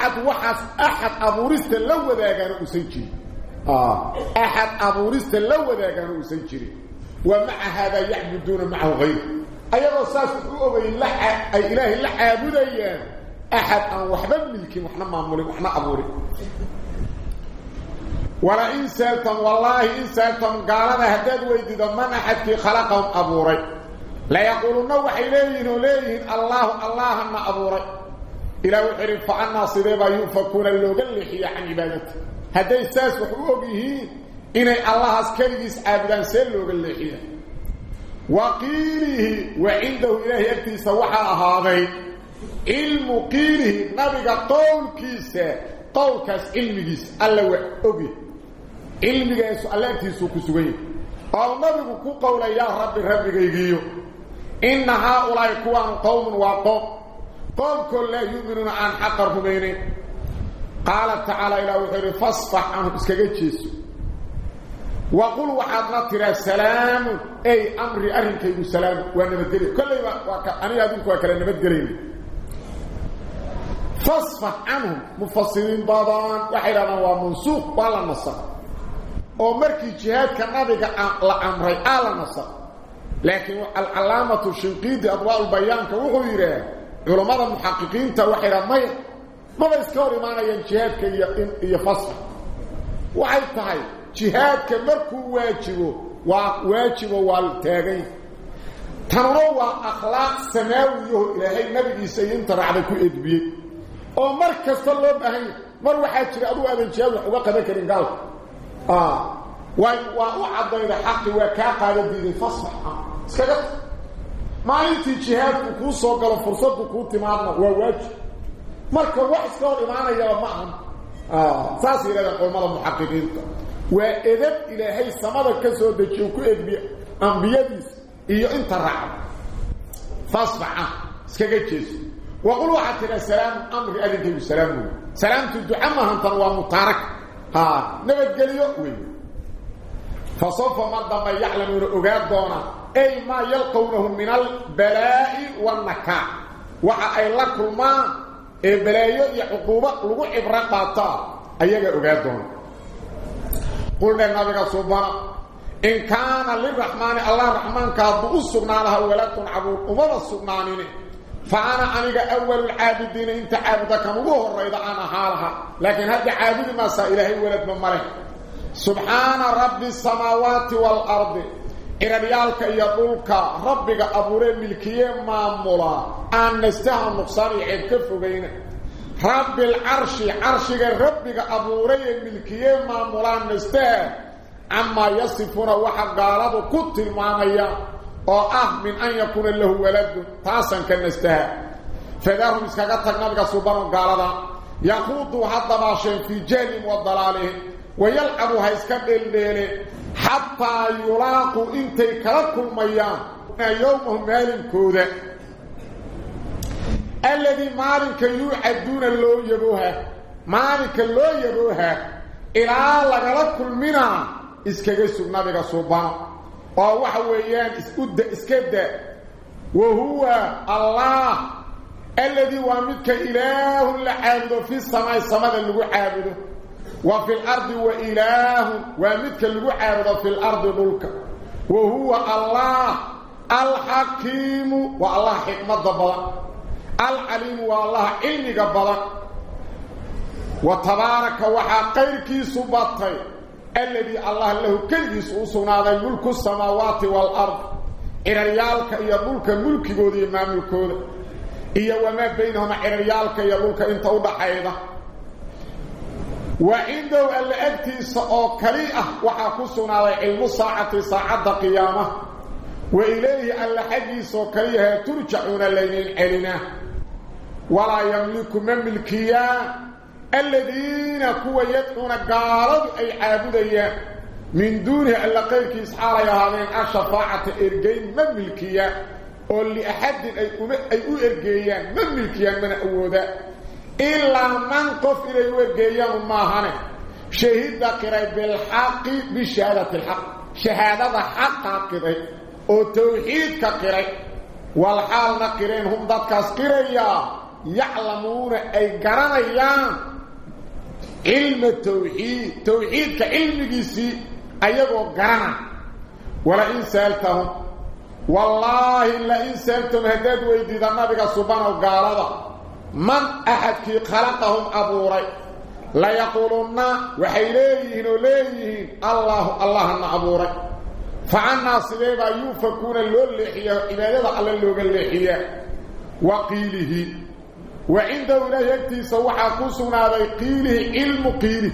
أحد وحس أحد أبوريست لو ذاكان أسنجري آه أحد أبوريست لو ذاكان أسنجري ومع هذا يعبدون معه غيره. أيضا ساسقوا أبي اللحى أي إله اللحى عبديان أحد أن وحبا ملكي وحنا معمولي وحنا أبوري. ولا سألتم والله إن قال هذا هداد ويدد من أحد خلقهم أبوري. لا يقولون وحي ليهن وليهن الله الله أن أبوري. إلى وحر فعنا صديبا ينفكون اللوغ اللي عن عبادته هذا الساس وحوقه إن الله أسكريس عابدان سيلوغ اللي وقيله وعنده إله يكتي سوحا هذا علم قيله نبغى قول كيسا قول كاس علم كيس الله وحوقه علم كيس الله يكتي سوكو سوكو أو نبغى قول يا رب ربك يجيو إن هؤلاء كوان قوم وقوم قوم كل لا يؤمنون عن حق الرمين قال تعالى إلى وحير فاصفح عنه اسكاجيسو وقل وحد ترى سلام أي أمر أرنك السلام وأنا بدري كل ما أنا أدرك وكلا نبدرين فاصفح عنهم مفصلين بعضان وحيرانا ومنسوق ولا نصر ومركي جهاد كنبي لأمري آل نصر لكن العلامة الشنقيدي أضواء البيان كوحو يراه علماء المحققين توحيرا مير ما بيسكوري معنا ينجهادك يفصل وعي تهي جهادك مركو واجبه واجبه والتاغين تنروا أخلاق سماويه إلهي نبي سيين ترعبكو إدبيه oo mar kasta loo baahan mar waxa jira adu aadan jeeb wax uga qaban karin gaal. Ah way waa cadayda ما انت جهاد وكو سوغل فرصتك وكو تيمادنا هو واجب مركه وحس قال امانه يا معهم آه ساسي لا نقول ما المحققين واذا إلى هي سمده كسو دجي كو ايد بي انبيادس اي انت رعب فاصبع سكجيس وقل واحد السلام أمر ابي دي السلام سلامت الدعاء مهن تروى مطارك ها نبت قليو فصف مرضى ما يعلم رؤقات دونه أي ما يلقونه من البلاء والنكاع وأي لكم ما البلاء يعقوبة لغو عبرقاتا أيها أقاد دونا قلنا النبي سبحانه إن كان للرحمن الله الرحمن كاد أسقنا لها ولكن عبور أمر السقنانين فأنا أنيق أول العابدين إنت عابدك مبوه الرئيضة أنا حالها. لكن هذا عابد ما سإلهي ولد من مره. سبحان رب السماوات والأرض. إن ريالك يقولك ربك أبوري ملكية مامولا أن نستهى النقصان يعيبك بينه رب العرش عرشك ربك أبوري ملكية مامولا نستهى عما يصفون وحق قالوا كنت المامية oo ah min an yakuna lahu walad taasan kan nastaha fadahum iskaga tagnabiga subhanahu gaalada yaqudu hadaba shay fi jalim wa dalalih wa yal'abu hayska dheeldheele xataa yulaaquu intay kala kulmayaan yowmahu maalinkooda. Alladii maalinka yuucaduuna loo yabooha maalinka loo yabooha ilaa lagala kulminaa iskaga sug nabiga suubano oo waxa weeyaan isudda iska da. Wa huwa allah alladii waa midka ilaahun la caabudo fi samaai samada lagu caabudo. وفي الأرض وإله اللي عابده في الأرض ملك. وهو الله الحكيم والله حكمة ضبلا العليم والله علمي قبلا وتبارك وحقيرك سبطي الذي الله له كل سوسنا هذا ملك السماوات والأرض. إريالك يا ملك ملك جودي ما ملكود إيا وما بينهما إريالك يا ملك إنت وضحيدا وعنده الأكتس أو كريئة وحاكسنا علم الساعة ساعة قيامة وإليه الحديث وكريئة ترجعون الليلين علنا ولا يملك من ملكيان الذين كوا يدعون قارض أي عابدية من دونه ألا قيرك يا هذين الشفاعة إرقين من ملكية واللي أحد أي إرقيان من ملكيان من أودا إلا من قف إلي إرقيان ما هنا شهد قرأي بالحق بشهادة الحق. شهادة حق قرأي وتوحيد قرأي والحال نقرين هم ذاتك قرأي يعلمون أي قرأيان علم التوحيد. توحيد كعلم جيسي. أيضا قرنا ولئن سألتهم. والله لئن سألتم هداد ويديد النبي سبحانه وقال من أحد كي خلقهم أبوري لا يقولون وحيليهن وليهن الله الله نعبورك فعنا سبيبا يوفكون اللولحية إبادة على اللولحية وقيله. وعنده إله يكتي سوحا قصنا ذي قيله علم قيله.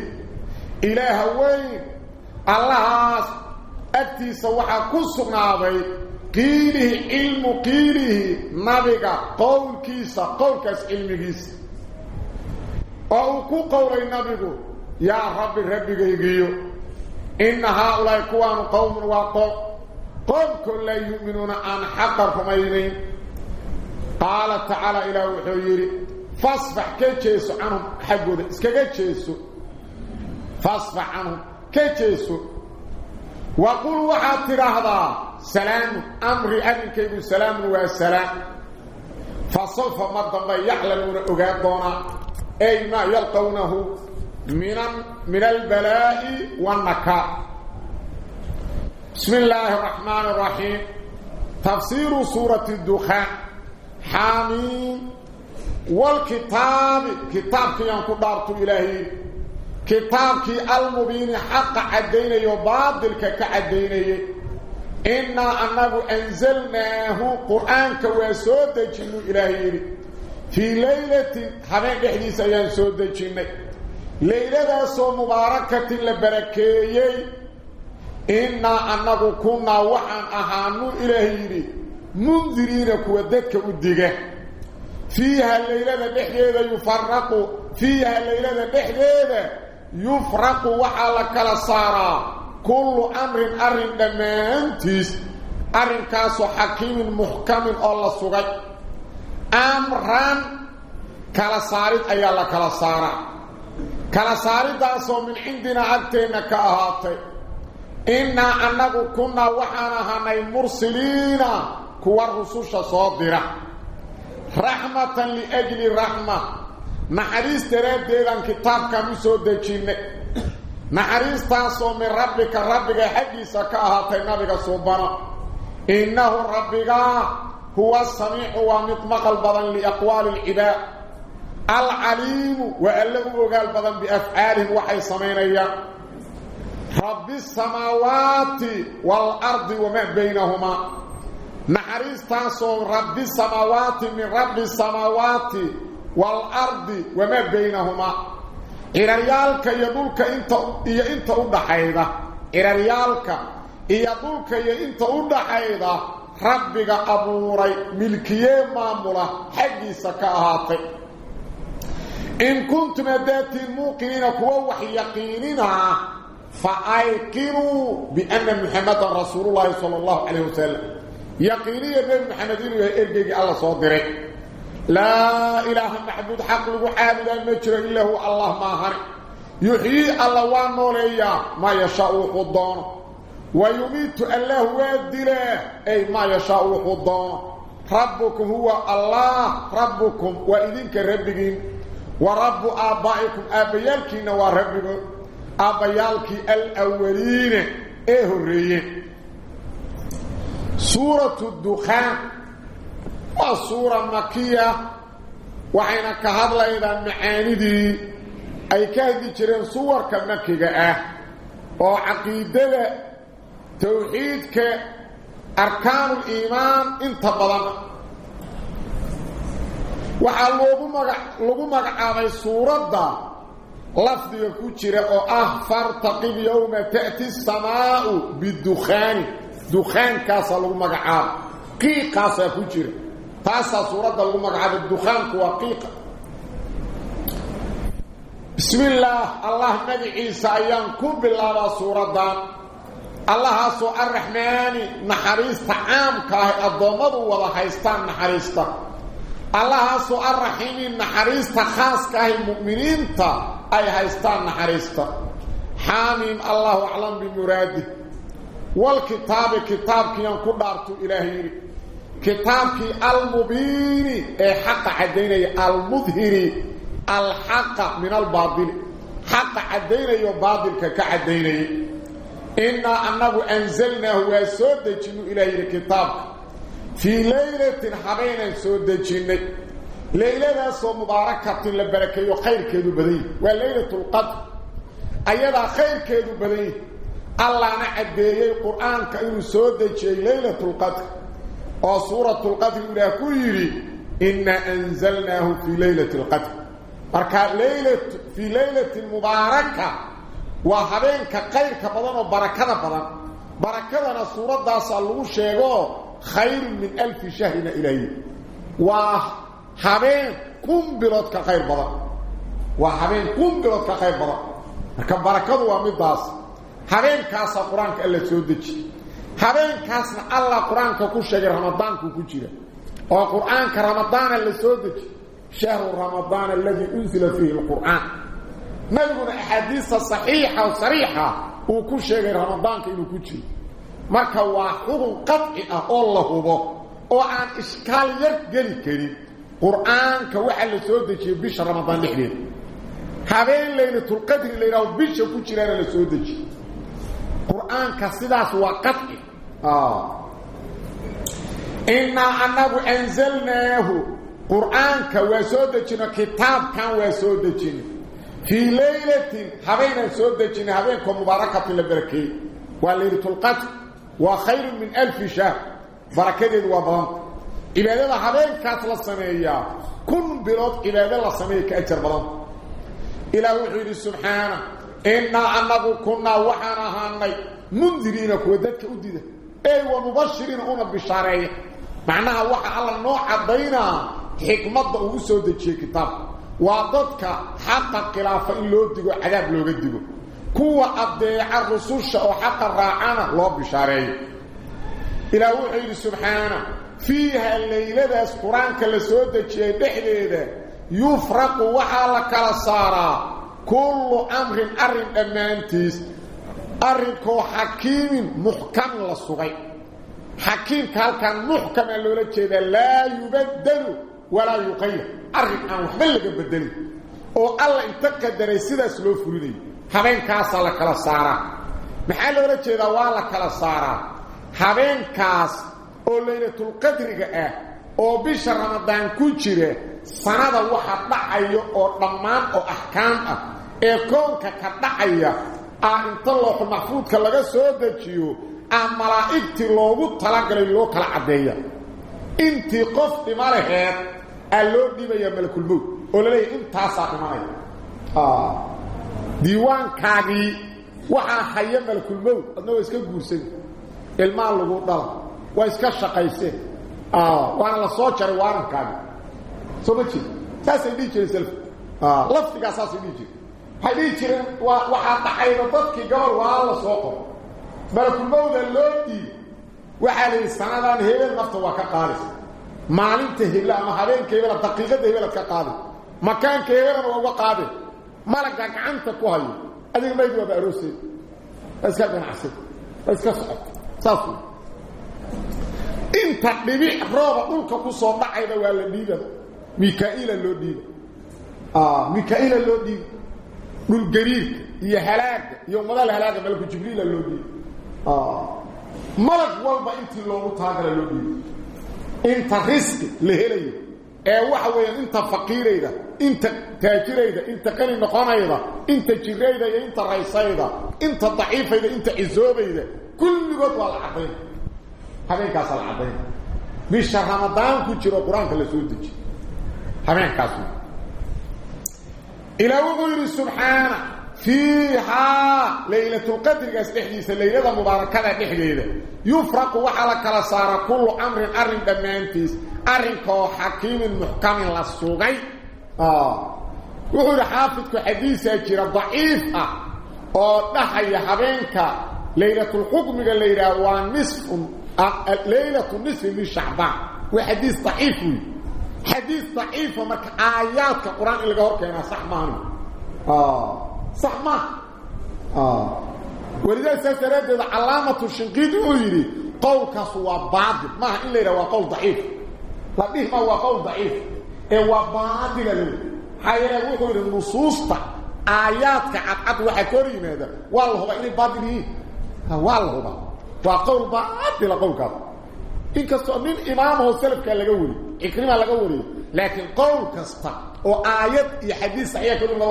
إله وين؟ الله أكتي سوحا قصنا ذي qiilihi cilmu qiilihi nabiga qowlkiisa qowlkaas cilmigiisa oo uu ku qowlay nabigu yaa rabbi rabbigaygiyo inna haa-ulaai kuwaanu qowmun waa qoom qoomkoo laa yu'minuuna aan xaqa rumaynayn. Qaala tacaala ilaah wuxuu yidhi fasfax ka jeeso canhum xaggooda iskaga jeeso fasfax canhum ka jeeso wa qul waxaad سلام أمري أمرك يقول سلام وسلام فصوف مرضا يحلمون أقادونا أي ما يلقونه من من البلاء والنكاء. بسم الله الرحمن الرحيم. تفسير سورة الدخان. حامين والكتاب كتاب كي ينقضارت إلهي. كتاب كي المبين حق عدين وباطل كعدين إنا أنه أنزلناه قرآن كواسود جنو إلهي في ليلة حمين بحديث أيان سود جنو ليلة سو مباركة لبركيي. إنا أنه كنا وحن أهانو إلهي منذرين كودتك أدقه فيها الليلة بحديدة يفرق. فيها الليلة بحديدة يفرق وحالك لصارا. kullu amrin arrin dhammaantiis arrinkaasoo xakiimin muxkamin oo la sugay. Amran kala saarid ayaa la kala saaraa. Kala saaridaasoo min cindinaa agteenna ka ahaatay. Innaa annagu kunnaa waxaan ahanay mursiliina kuwa rususha soo dira. Raxmatan liajli raxma. Naxariis daraaddeedaan kitaabkaan u soo dejinnay نحريس تاسو من ربك ربك حقي سكاها تنبك صوبنا إنه ربك هو السميع ومطمق البضن لأقوال العباء العليم وألغوا قال بضن بأفعاله وحي سمينيا رب السماوات والأرض وما بينهما نحريس تاسو رب السماوات من رب السماوات والأرض وما بينهما إراريالك يدولك إنت إيا إنت أدحيدا إراريالك يدولك إيا إنت أدحيدا ربك أبوري ملكيه مامولا حقي سكاهاتي إن كنتم ذات موقنين كوا يقيننا فأيقنوا بأن محمد رسول الله صلى الله عليه وسلم يقيني بين محمدين وإرقيق الله صادره لا إله محبود حق له حامدا مجرى إلا هو الله ما هر. يحيي الله وانوليا ما يشاء وقضان ويميت الله وادله أي ما يشاء وقضان ربكم هو الله ربكم وإذنك ربكم. ورب آبائكم آبيالكين وربكم آبيالك الأولين إيه الرئيين سورة الدخان. waa suura makiya waxayna ka hadlaydaa macaanidii ay ka hadli jireen suwarka makiga ah oo caqiidada tawxiidka arkaanuliimaan inta badan. Waxaa loogu maga lagu magacaabay suuradda lafdiga ku jira oo ah fartaqib yowma ta'ti asamaa'u bidukhaani dukaankaasaa lagu magacaaba qiiqaasaa ku jira. تاسا سوره المغعب الدخان وقيقه بسم الله اللهم ادع عيسى أيام كوب الله سوره الله سو الرحمن نحريص عام كه الضمد وحيستان نحريصت الله سو الرحيم نحريص خاص كه المؤمنين تا اي هيستان نحريصت حامم الله اعلم بمراده والكتاب كتاب كيان كدارت الهي kitaabkii almubiini ee xaqa caddaynaya almudhiri alxaqa min albaadili xaqa caddaynayo baadilka ka caddaynayay innaa annagu anzalnaahu waa soo dejinu ilaah yidhi kitaabka. Fii leylatin habeynaan soo dejinnay. Leyladaasoo mubaarakatin la barakeeyo khayrkeedu badan yahi waa leylatlqadr ayadaa khayrkeedu badan yahi allaana caddeeyey qur'aanka inuu soo dejiyey leylatlqadr سو مباركة لبركة وخير كيدو بدي وليلة القدر أيضا خير كيدو بدي الله نعديه القرآن كأنه سودة ليلة القدر وصورة القدر إلى كيري إنا أنزلناه في ليلة القدر مركا ليلة في ليلة المباركة وحبينك خير كبضان وبركة بضان بركة صورة دا صلو شيغو خير من ألف شهر إليه وحبين كم بلوتك خير بضان وحبين habeenkaasna alla qur'aanka ku sheegay ramadaanku ku jira. Oo qur'aanka ramadaana la soo deji. Shahru ramadaan alladii unsila fiihi lqur'aan nabiguna axaadiista saxiixa o sariixa uu ku sheegay ramadaanka inuu ku jiro marka waa xubun qadci ah oo la oo aan ishkaal yar geli karin quraanka waxa waxaa la soo dejiyey bisha ramadaan dhexdeeda. Habeen laylatulqadri la yidhaaho bisha ku jiraana la soo dejiyey qur'aanka sidaas waa qadci آه. إنا أنه أنزلناه. قرآن كواسودة كتاب كان واسودة في ليلة حبين سودة حبين كمباركة لبركي وليلة القتل وخير من ألف شهر. بركة وبان إبادة حبين كاتل السمية كن بلوت إبادة السمية كأجر بلان إلى وحيد سبحانه. إنا أنه كنا وحنا هاني. منذرين كودتك أدده اي ومبشرين هنا بشارعيه معناها وحا على النوع عبينا حكمة وغسو دجي كتاب. وعددك حقا قلافة اللو ديقو اللي لو قدقو كوة عبدية الرسوشة وحقا راعانا الله بشارعيه إلى وحيد سبحانه. فيها الليلة داس قرآن كالسو دجي بحلي ده يفرق وحا لك لصارا كل أمر أرم أمانتيس. أركو حكيم محكم للصغير حكيم كان محكم للجيدة لا يبدل ولا يقيم أركو أن أحب لك يبدل والله انتقد رسيدة سلوف فريدي هذين كاسا لك للصغير محال للجيدة والك للصغير هذين كاس الليلة القدر أو بيش رمضان كوچي سنادا وحا دعايو أو دمان أو احكام أو كونك كدعايو ah inta loo maxfuudka laga soo dejiyo malaa'igtii loogu talagalay loo kala cadeeya intii qof dhima laheed aa loo dhibaya malakulmowt oo laleeyahy intaasaa dhimanaya. Diiwaankaagii waxaa haya malakulmowt adna waa iska guursan ilmaa lagu dhala waa iska shaqayseen waana la soo jaray waarankaagii. Soo ma jiri saasay dhihi jireen self. Lafdigaa saasay dhiib waxaa la yidhi sanadan hebel nafta waa ka qaadaysa maalinta hebla ama habeenka hebela daqiiqada hebelaad ka qaadi makaanka hebelana waa uga qaadin malagga gacanta ku hayo adiga mayd waaba aroosay waa iska ganacsay waa iska socota saas wey inta dhibic rooba dhulka ku soo dhacayda waa la dhiiba mika-iila loo dhiiba mika-iila loo dhiiba dhulgariirka iyo halaaga iyo ummadaha halaaga malaku jibriila loo dhiiba malag walba intii loogu taagala loo dhiibo inta risqi la helayo ee waxa weeyaan inta faqiirayda inta taajirayda inta qani noqonayda inta jirayda iyo inta raysayda inta daciifayda inta cizoobayda kulligood waa la caddayn habeenkaasa la caddayn bisha ramadaan ku jiro qur-aanka la soo deji habeenkaas ilaa wuxuu yidhi subxaana فيها ليلة القدر استحديث الليلة مباركة دحديدة يفرق وحلا كلا صار كل أمر أرن دمانتيس أرن كو حكيم محكم للسوغي آه وحول حافظ حديث أجير ضعيف أو دحي حبينك ليلة الحكم الليلة ونصف ليلة النصف من شعبان وحديث ضعيف حديث ضعيف ومك آيات كقرآن اللي قهور كينا صح مانو آه. صح ما آه. ولذلك سيتردد علامة الشنقيد ويري قول كسوا باطل. ما إلا إذا قول ضعيف. لديه ما هو قول ضعيف. هو باطل له. حيرا وحور النصوص آيات كعد وحكوري ماذا والله إني باطل والله هو. وقول باطل قول كذا. إن كستو من إمامه السلف كان لقولي إكرمه لقولي لكن قول كستا وآيات يا حديث صحيح كل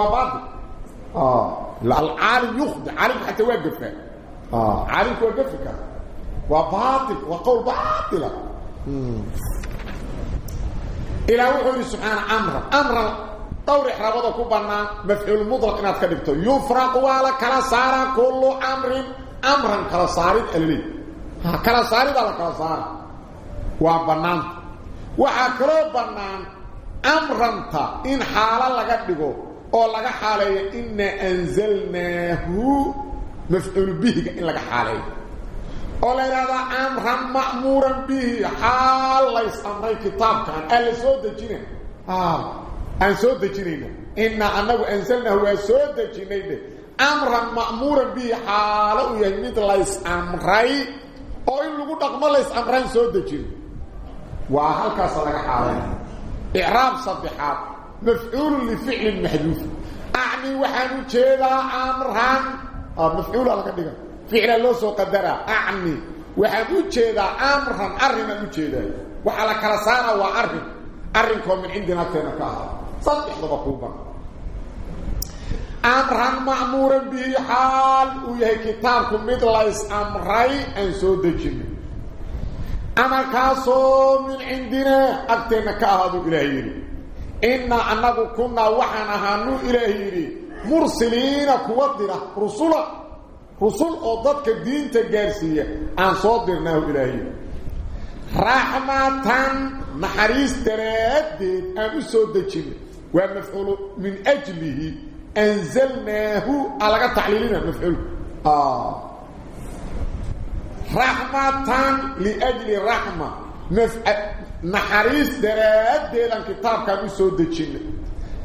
آه. لا. العالم يخدع عالم حتى يوقف. آه. عالم يوقفك. وباطل. وقول باطل إلى وحي سبحانه أمر أمر دور احرابده كبنا مفعول مطلق انك كدبته يفرق ولا كلا صار كل أمر. أمرا كلا صار اللي. كلا صار ولا كلا صار waxaa kaloo bannaan amranta in xaalo laga dhigo oo laga xaaleeyo innaa anzalnaahu mafcuul bihiga in laga xaaleeyo. Oo la yidhaahdaa amran ma'muuran bihi xaal lays amray kitaabkan. Aan la soo dejina ah, soo dejinayna. Innaa annagu anzalnaahu waa soo dejinay amran ma'muuran bihi xaalo u yahay mid lays amray oo in lagu dhaqmo lays soo dejino halkaas laga xaaleeyo إعراب صبحات مفعول لفعل محذوف. أعني وحن جيدا أمرا آه مفعول على كده فعل الله سو قدرا أعني وحن جيدا أمرا أرنا جيدا وعلى كرسانا وأرن أرنكم من عندنا تنكا صدق ضبطوبا أمرا مأمورا به حال ويهي كتابكم مثل أمري أن سود جنة أما كاسو من عندنا أكتنا كأهدو إلهيري. إنا أنه كنا وحنا هانو إلهيري. مرسلين كودنا رسولا. رسول أضدك الدين تجارسية. أن صدرناه إلهيري. رحمة محريس تردد أم سودتين ومفعول من أجله. أنزلناه. على تعليلنا مفعول. آه. رحمة لأجل رحمة. نحريس دراد ديلان كتاب كان يسود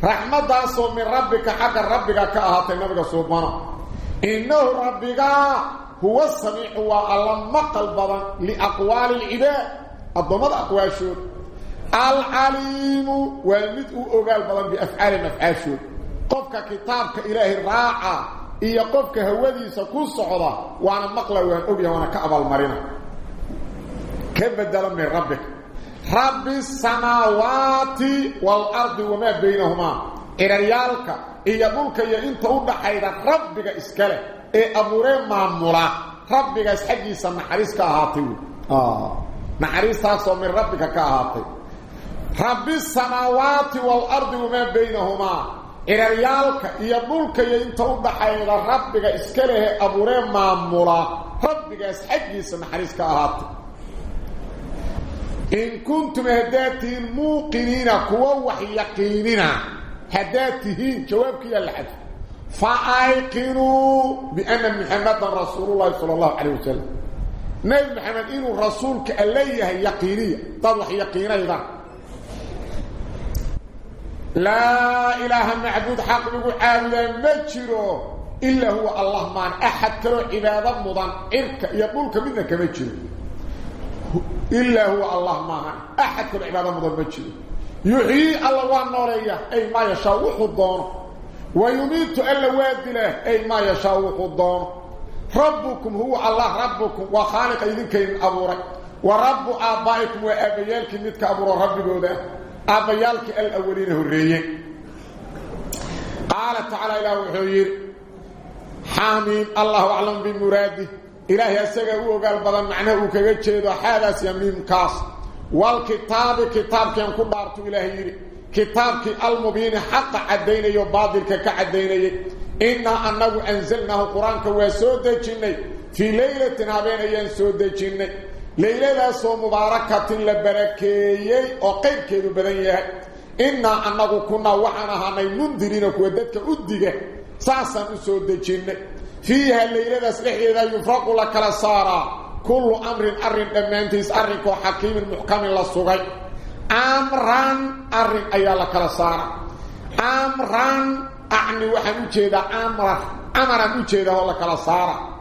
رحمة داسو من ربك حق ربك كأهات النبي سبحانه إنه ربك هو السميع والله مقل بضان لأقوال العباد. الضمد أقوال شور العليم والمدء أقال بضان بأفعال مفعال شور قفك كتابك إله الراعة. Iyo qofka hawadiisa ku socda waana maqla waan ogyahay waana ka abal marina ka bedela min rabbik rabbi samawati wal ardi wama baynahuma iraryalka iyo dhulka iyo inta u dhaxayda rabbiga iskale ee abuuree maamula rabbigaas xagiisa naxariis ka ahaatay ah naxariistaasoo min rabbika ka ahaatay rabbi samawati wal ardi wama iraryaalka iyo dhulka iyo inta u dhaxayda rabbiga iska leh abuuree maamula rabbigaas xaggiisa naxariis ka ahaatay in kuntum hadaatiin muuqiniina kuwa wax yaqiinina haddaad tihiin jawaabkiiya la xadf fa ayqinuu biana muxamadan rasuulullahi sala allahu calayh wasalam nebi maxamed inuu rasuulka alla yahay yaqiiniya dad wax yaqiinayda لا إله معبود حق بيقول عابدا مجره إلا هو الله مان. أحد كلو عبادة مضان. إرك يقولك منك مجره إلا هو الله مان. أحد كلو عبادة مضان مجره يحيي الله والنورية أي ما يشاء وحضان ويميت ألا وادله. أي ما يشاء وحضان ربكم هو الله ربكم. وخالق يذنك أبورك ورب آبائكم وأبيالك متك أبور ربكم ده أبيالك الأولين هريين قال تعالى إله وحير حاميم الله أعلم بمراده إلهي أسيقى وقال بدن معناه كجيد وحادث يميم كاس والكتاب كتاب كان كبارت إلهي كتابك المبين حق عدين يبادلك كعدين إنا أنه أنزلناه قرآن كواسود جني في ليلة هابين ينسود جني ليلة مباركة لبركيي وقيب بدن يهي إنا أنه كنا وحنا هاني منذرين كودتك أدقه ساسا أسود جني فيها الليلة سلحية يفرق لك لسارة كل أمر أرن دمانتيس أرنكو حكيم محكم للصغي أمرا أرن أيا لك لسارة أمرا أعني وحن أجيدا أمرا أمرا أجيدا لك لسارة أمرا مأمورا به حال ويهي كتابكم مثل ليس أمرا سود جنة أمر كاسو من عندنا أنك أبتنا كأهاري إنا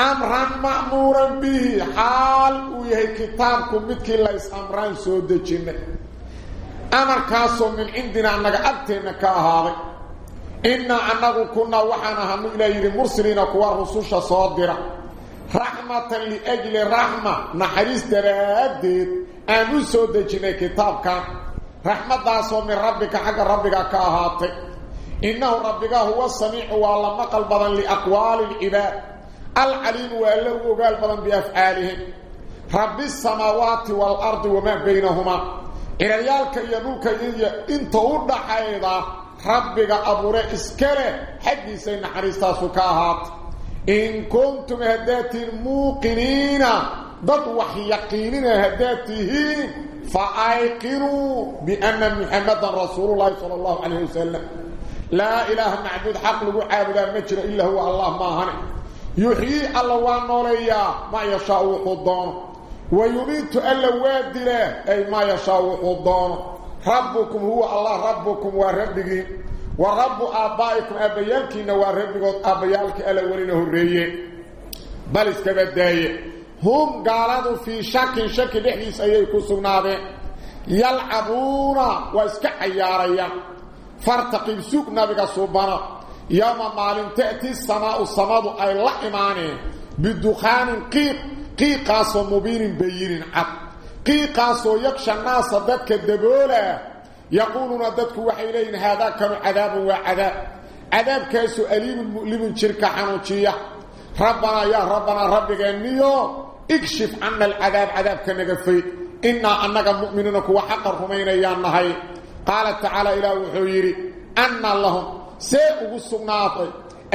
امرا مامورا به. حال ويهي كتابكم مثل الله امرا سودة جنة. أمر كاسو من عندنا أنك ابتنا كاهاغي إنا انك كنا وحانها مئلين مرسلين كوا الرسوشة صادرة. رحمة لأجل رحمة. نحريس درهادت امرا سودة جنة كتابك رحمة داسو من ربك حق ربك كأهاتي. إنه ربك هو السميع والمقل بضا لأقوال الإباد العليم والله قال فلان بأفعاله رب السماوات والأرض وما بينهما. إليالك يدوك إليا انتو ادع أيضا. ربك أبو رئيس كله. حدي سيدنا حريصة سكاهات إن كنتم هدات الموقنين. ضد وحي يقينين هداته فأيقنوا بأن محمد رسول الله صلى الله عليه وسلم. لا إله معدود حق لقو عابدا مجر إلا هو الله ماهنه alla waa dilaa ay maa yashaau wuxuu doono rabbukum huwa allah rabbukum waa rabbigiin wa rabbu aabbaa'ikum aabbayaalkiinna waa rabbigood aabbayaalkii alla welina horreeye bal iskaba daaye hum gaaladu fii shakin shaki dhexdiis ayay ku sugnaadeen yalcabuuna waa iska cayaarayaan fartaqib sug يوم ما لن تأتي السماء السماء أي الله إيمانه بدخان قيق قيق قاسو مبين بيير عب. قيق قاسو يكشى الناس ذاتك الدبولة. يقولون ذاتك وحي إليه هذا كان عذاب وعذاب. عذاب كيسو أليم المؤلم شركة حنوشية. ربنا يا ربنا ربك أنيو اكشف عنا العذاب عذاب كنقفي. إنا أنك مؤمنونك وحقر همين أيام نهاي قال تعالى إله وحويري أنا اللهم see ugu sugnaatay.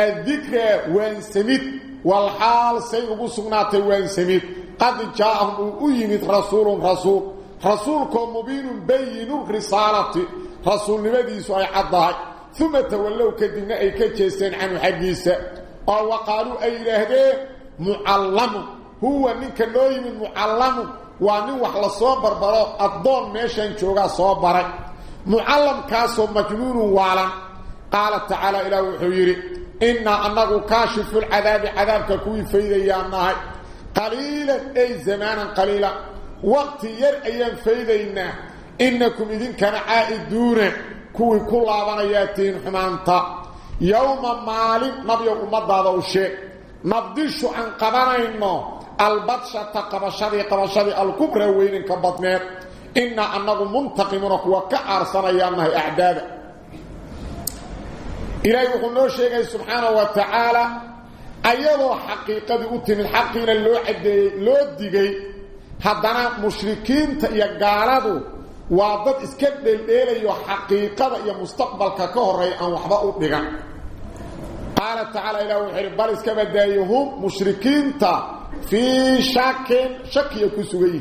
Addikraa waansamid walxaal say ugu sugnaatay waansamid qad jaa'ahum uu u yimid rasuulun rasuul. Rasuulkoo mubiinun bayinu risaalati. Rasuulnimadiisu ay caddahay uma tawallow kadibna ay ka jeesteen canhu xaggiisa. Oo wa qaaluu ay yidhaahdeen mucallamun huwa ninka noo yimid mucallamun waa nin wax la soo barbaro addoon meeshan joogaa soo baray. Mucallamkaasoo majnuunun waalan قال تعالى إلى وحيره إنا أنه كاشف العذاب عذاب كوي فيدا يا الله قليلا أي زمانا قليلا. وقت ير أيام فيدا إنكم إذن كان عائدون كوي كل عبان ياتين حمانتا. يوم مالك نبي أمد هذا الشيء نبدش عن قبانا إنه البطشة قبشري قبشري الكبرى وين كبطنات إنا أنه منتقمنا كوكا أرسل يا الله أعدادك ilaahay wuxuu noo sheegay subxaanahu wa tacaala ayadoo xaqiiqadii u timid xaqiina loo caddeeyey loo digay haddana mushrikiinta iyo gaaladu waa dad iska dheeldheelayo xaqiiqada iyo mustaqbalka ka horreeya aan waxba u dhigan. Qaala tacaala ilah wuxuu yidhi bal iska badaaye hum mushrikiinta fii shakin shakiya ku sugan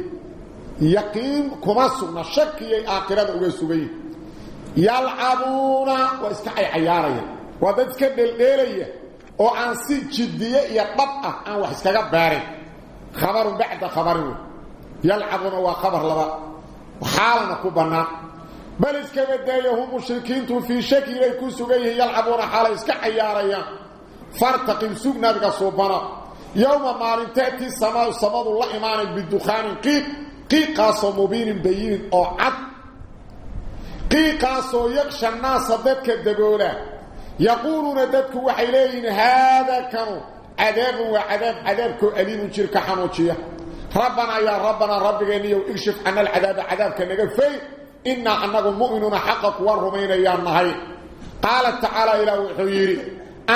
yihiin kuma sugna shakiyay aakhirada uga sugan yalcabuuna waa iska caycayaaraya waa dad iska dheeldheelaya oo aan si jiddiye iyo dhab ah aan wax iskaga baarin. Khabarun bacda khabarin wey yalcabuuna waa khabar laba. Xaalana ku bannaan. Bal iska badaaye hum mushrikiintu fii shaki ay ku sugan yihiin yalcabuuna xaalay iska cayaarayaan. Fartaqib sug nabiga suubana yowma maalin ta'tii samaau samadu la imaanay bidukhaanin qiiq. Qiiqaasoo mubiinin bayinin oo cad qiiqaasoo yaksha naasa dadka daboola. Yaquuluuna dadku waxay leeyihiin haadaa kanu cadaabun waa cadaab cadaabkoo aliimun jirka xanuujiya. Rabbanaa yaa rabbanaa rabbigeeniyow igshif cana alcadaaba cadaabka naga fay. Innaa annagu mu'minuuna xaqa kuwa rumaynayaan nahay. Qaala tacaala ilaah wuxuu yidhi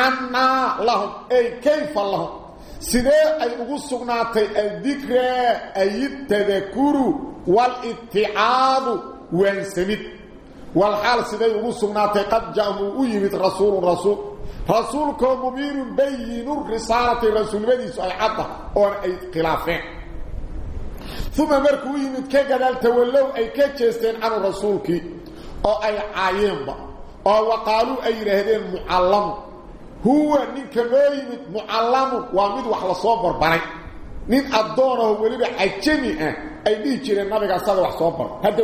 annaa lahum ay kayfa lahum? Sidee ay ugu sugnaatay addikraa ayitadakuru walitticaadu? Waansamid والحال سيدي ugu sugnaatay qad jaahu u yimid rasuul rasuul rasuulku mubiir bayin risalati rasuuladiisu ay cadda oo ay khilaafeen thumma markuu yimid ka gadaal tawallow ay ka jeesteen anu rasuulki oo ay caayeenba oo waqaalu ay yiraahdeen muallam huwa ninka loo yimid muallam waa mid wax la soo barbaray nin adoon oo waliba ajami ah ay dhigi jireen nabiga sada wax soo bar hadda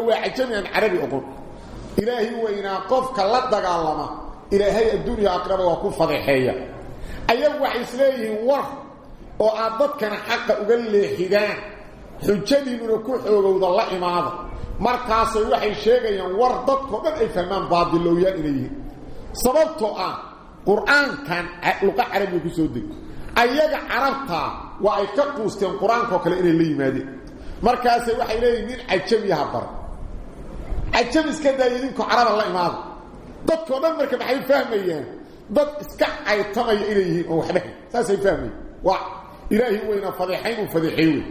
ilaahay weynaa qofka la dagaalama. Ilaahay adduunya aqraba waa ku fadeexeeya ayagu waxay isleeyihiin war oo aad dadkana xaqa uga leexidaan. Xujadiinnuna ku xoogowda la imaada markaasay waxay sheegayaan war dadkao dhan ay fahmaan baadilowyaal inay yihiin. Sababtoo ah qur'aankan luqa carabiga ku soo degto. Ayaga carabtaa waa ay ka quusteen qur'aankao kale inay la yimaadeen. Markaasay waxay leeyihiin nin cajamiyaha bara ajam iska daaya idinku la imaada dadkao dhan marka maxay fahmayaan dad iska caytamaya inay yihiin oo waxba saasay fahmayaan waa ilaahi weyna fadixayn uu fadixay wey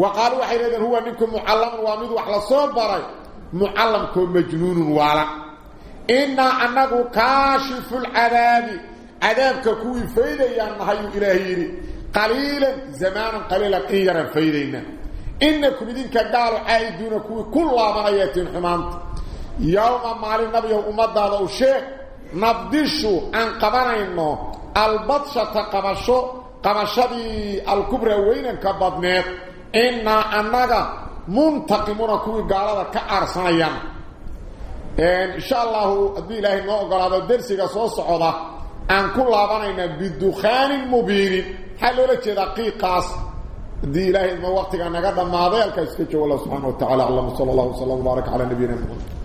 wa qaalu waxay leedeen huwa ninku mucallamun waa mid wax la soo baray. Mucallamkoo majnuunun waala. Innaa annagu kaashifu lcadaabi cadaabka kuwii faydayaan nahay uu ilaahay yidhi qaliilan zamaanan qaliilan in yaran faydaynaa idinka gaalo aiduna kuwi kullaabanayaatin xumaanta yawma maalin nabiga ummadaada u sheeg nabdishu aan qabanayno albatshata qabasho qabashadii alkubra weynanka badneed innaa annaga muntaqimuna kuwii gaalada ka aarsanayaan insha allahu haddii ilaahay noo ogolaado dersiga soo socda aan ku laabanaynaa bidukhaanin mubiinin maxaa loola jeedaa qiiqaas haddii ilaahay دي الله ما وقتك أنا قد ما ضيالك استجوا والله سبحانه وتعالى اللهم صلى الله وسلم وبارك على نبينا محمد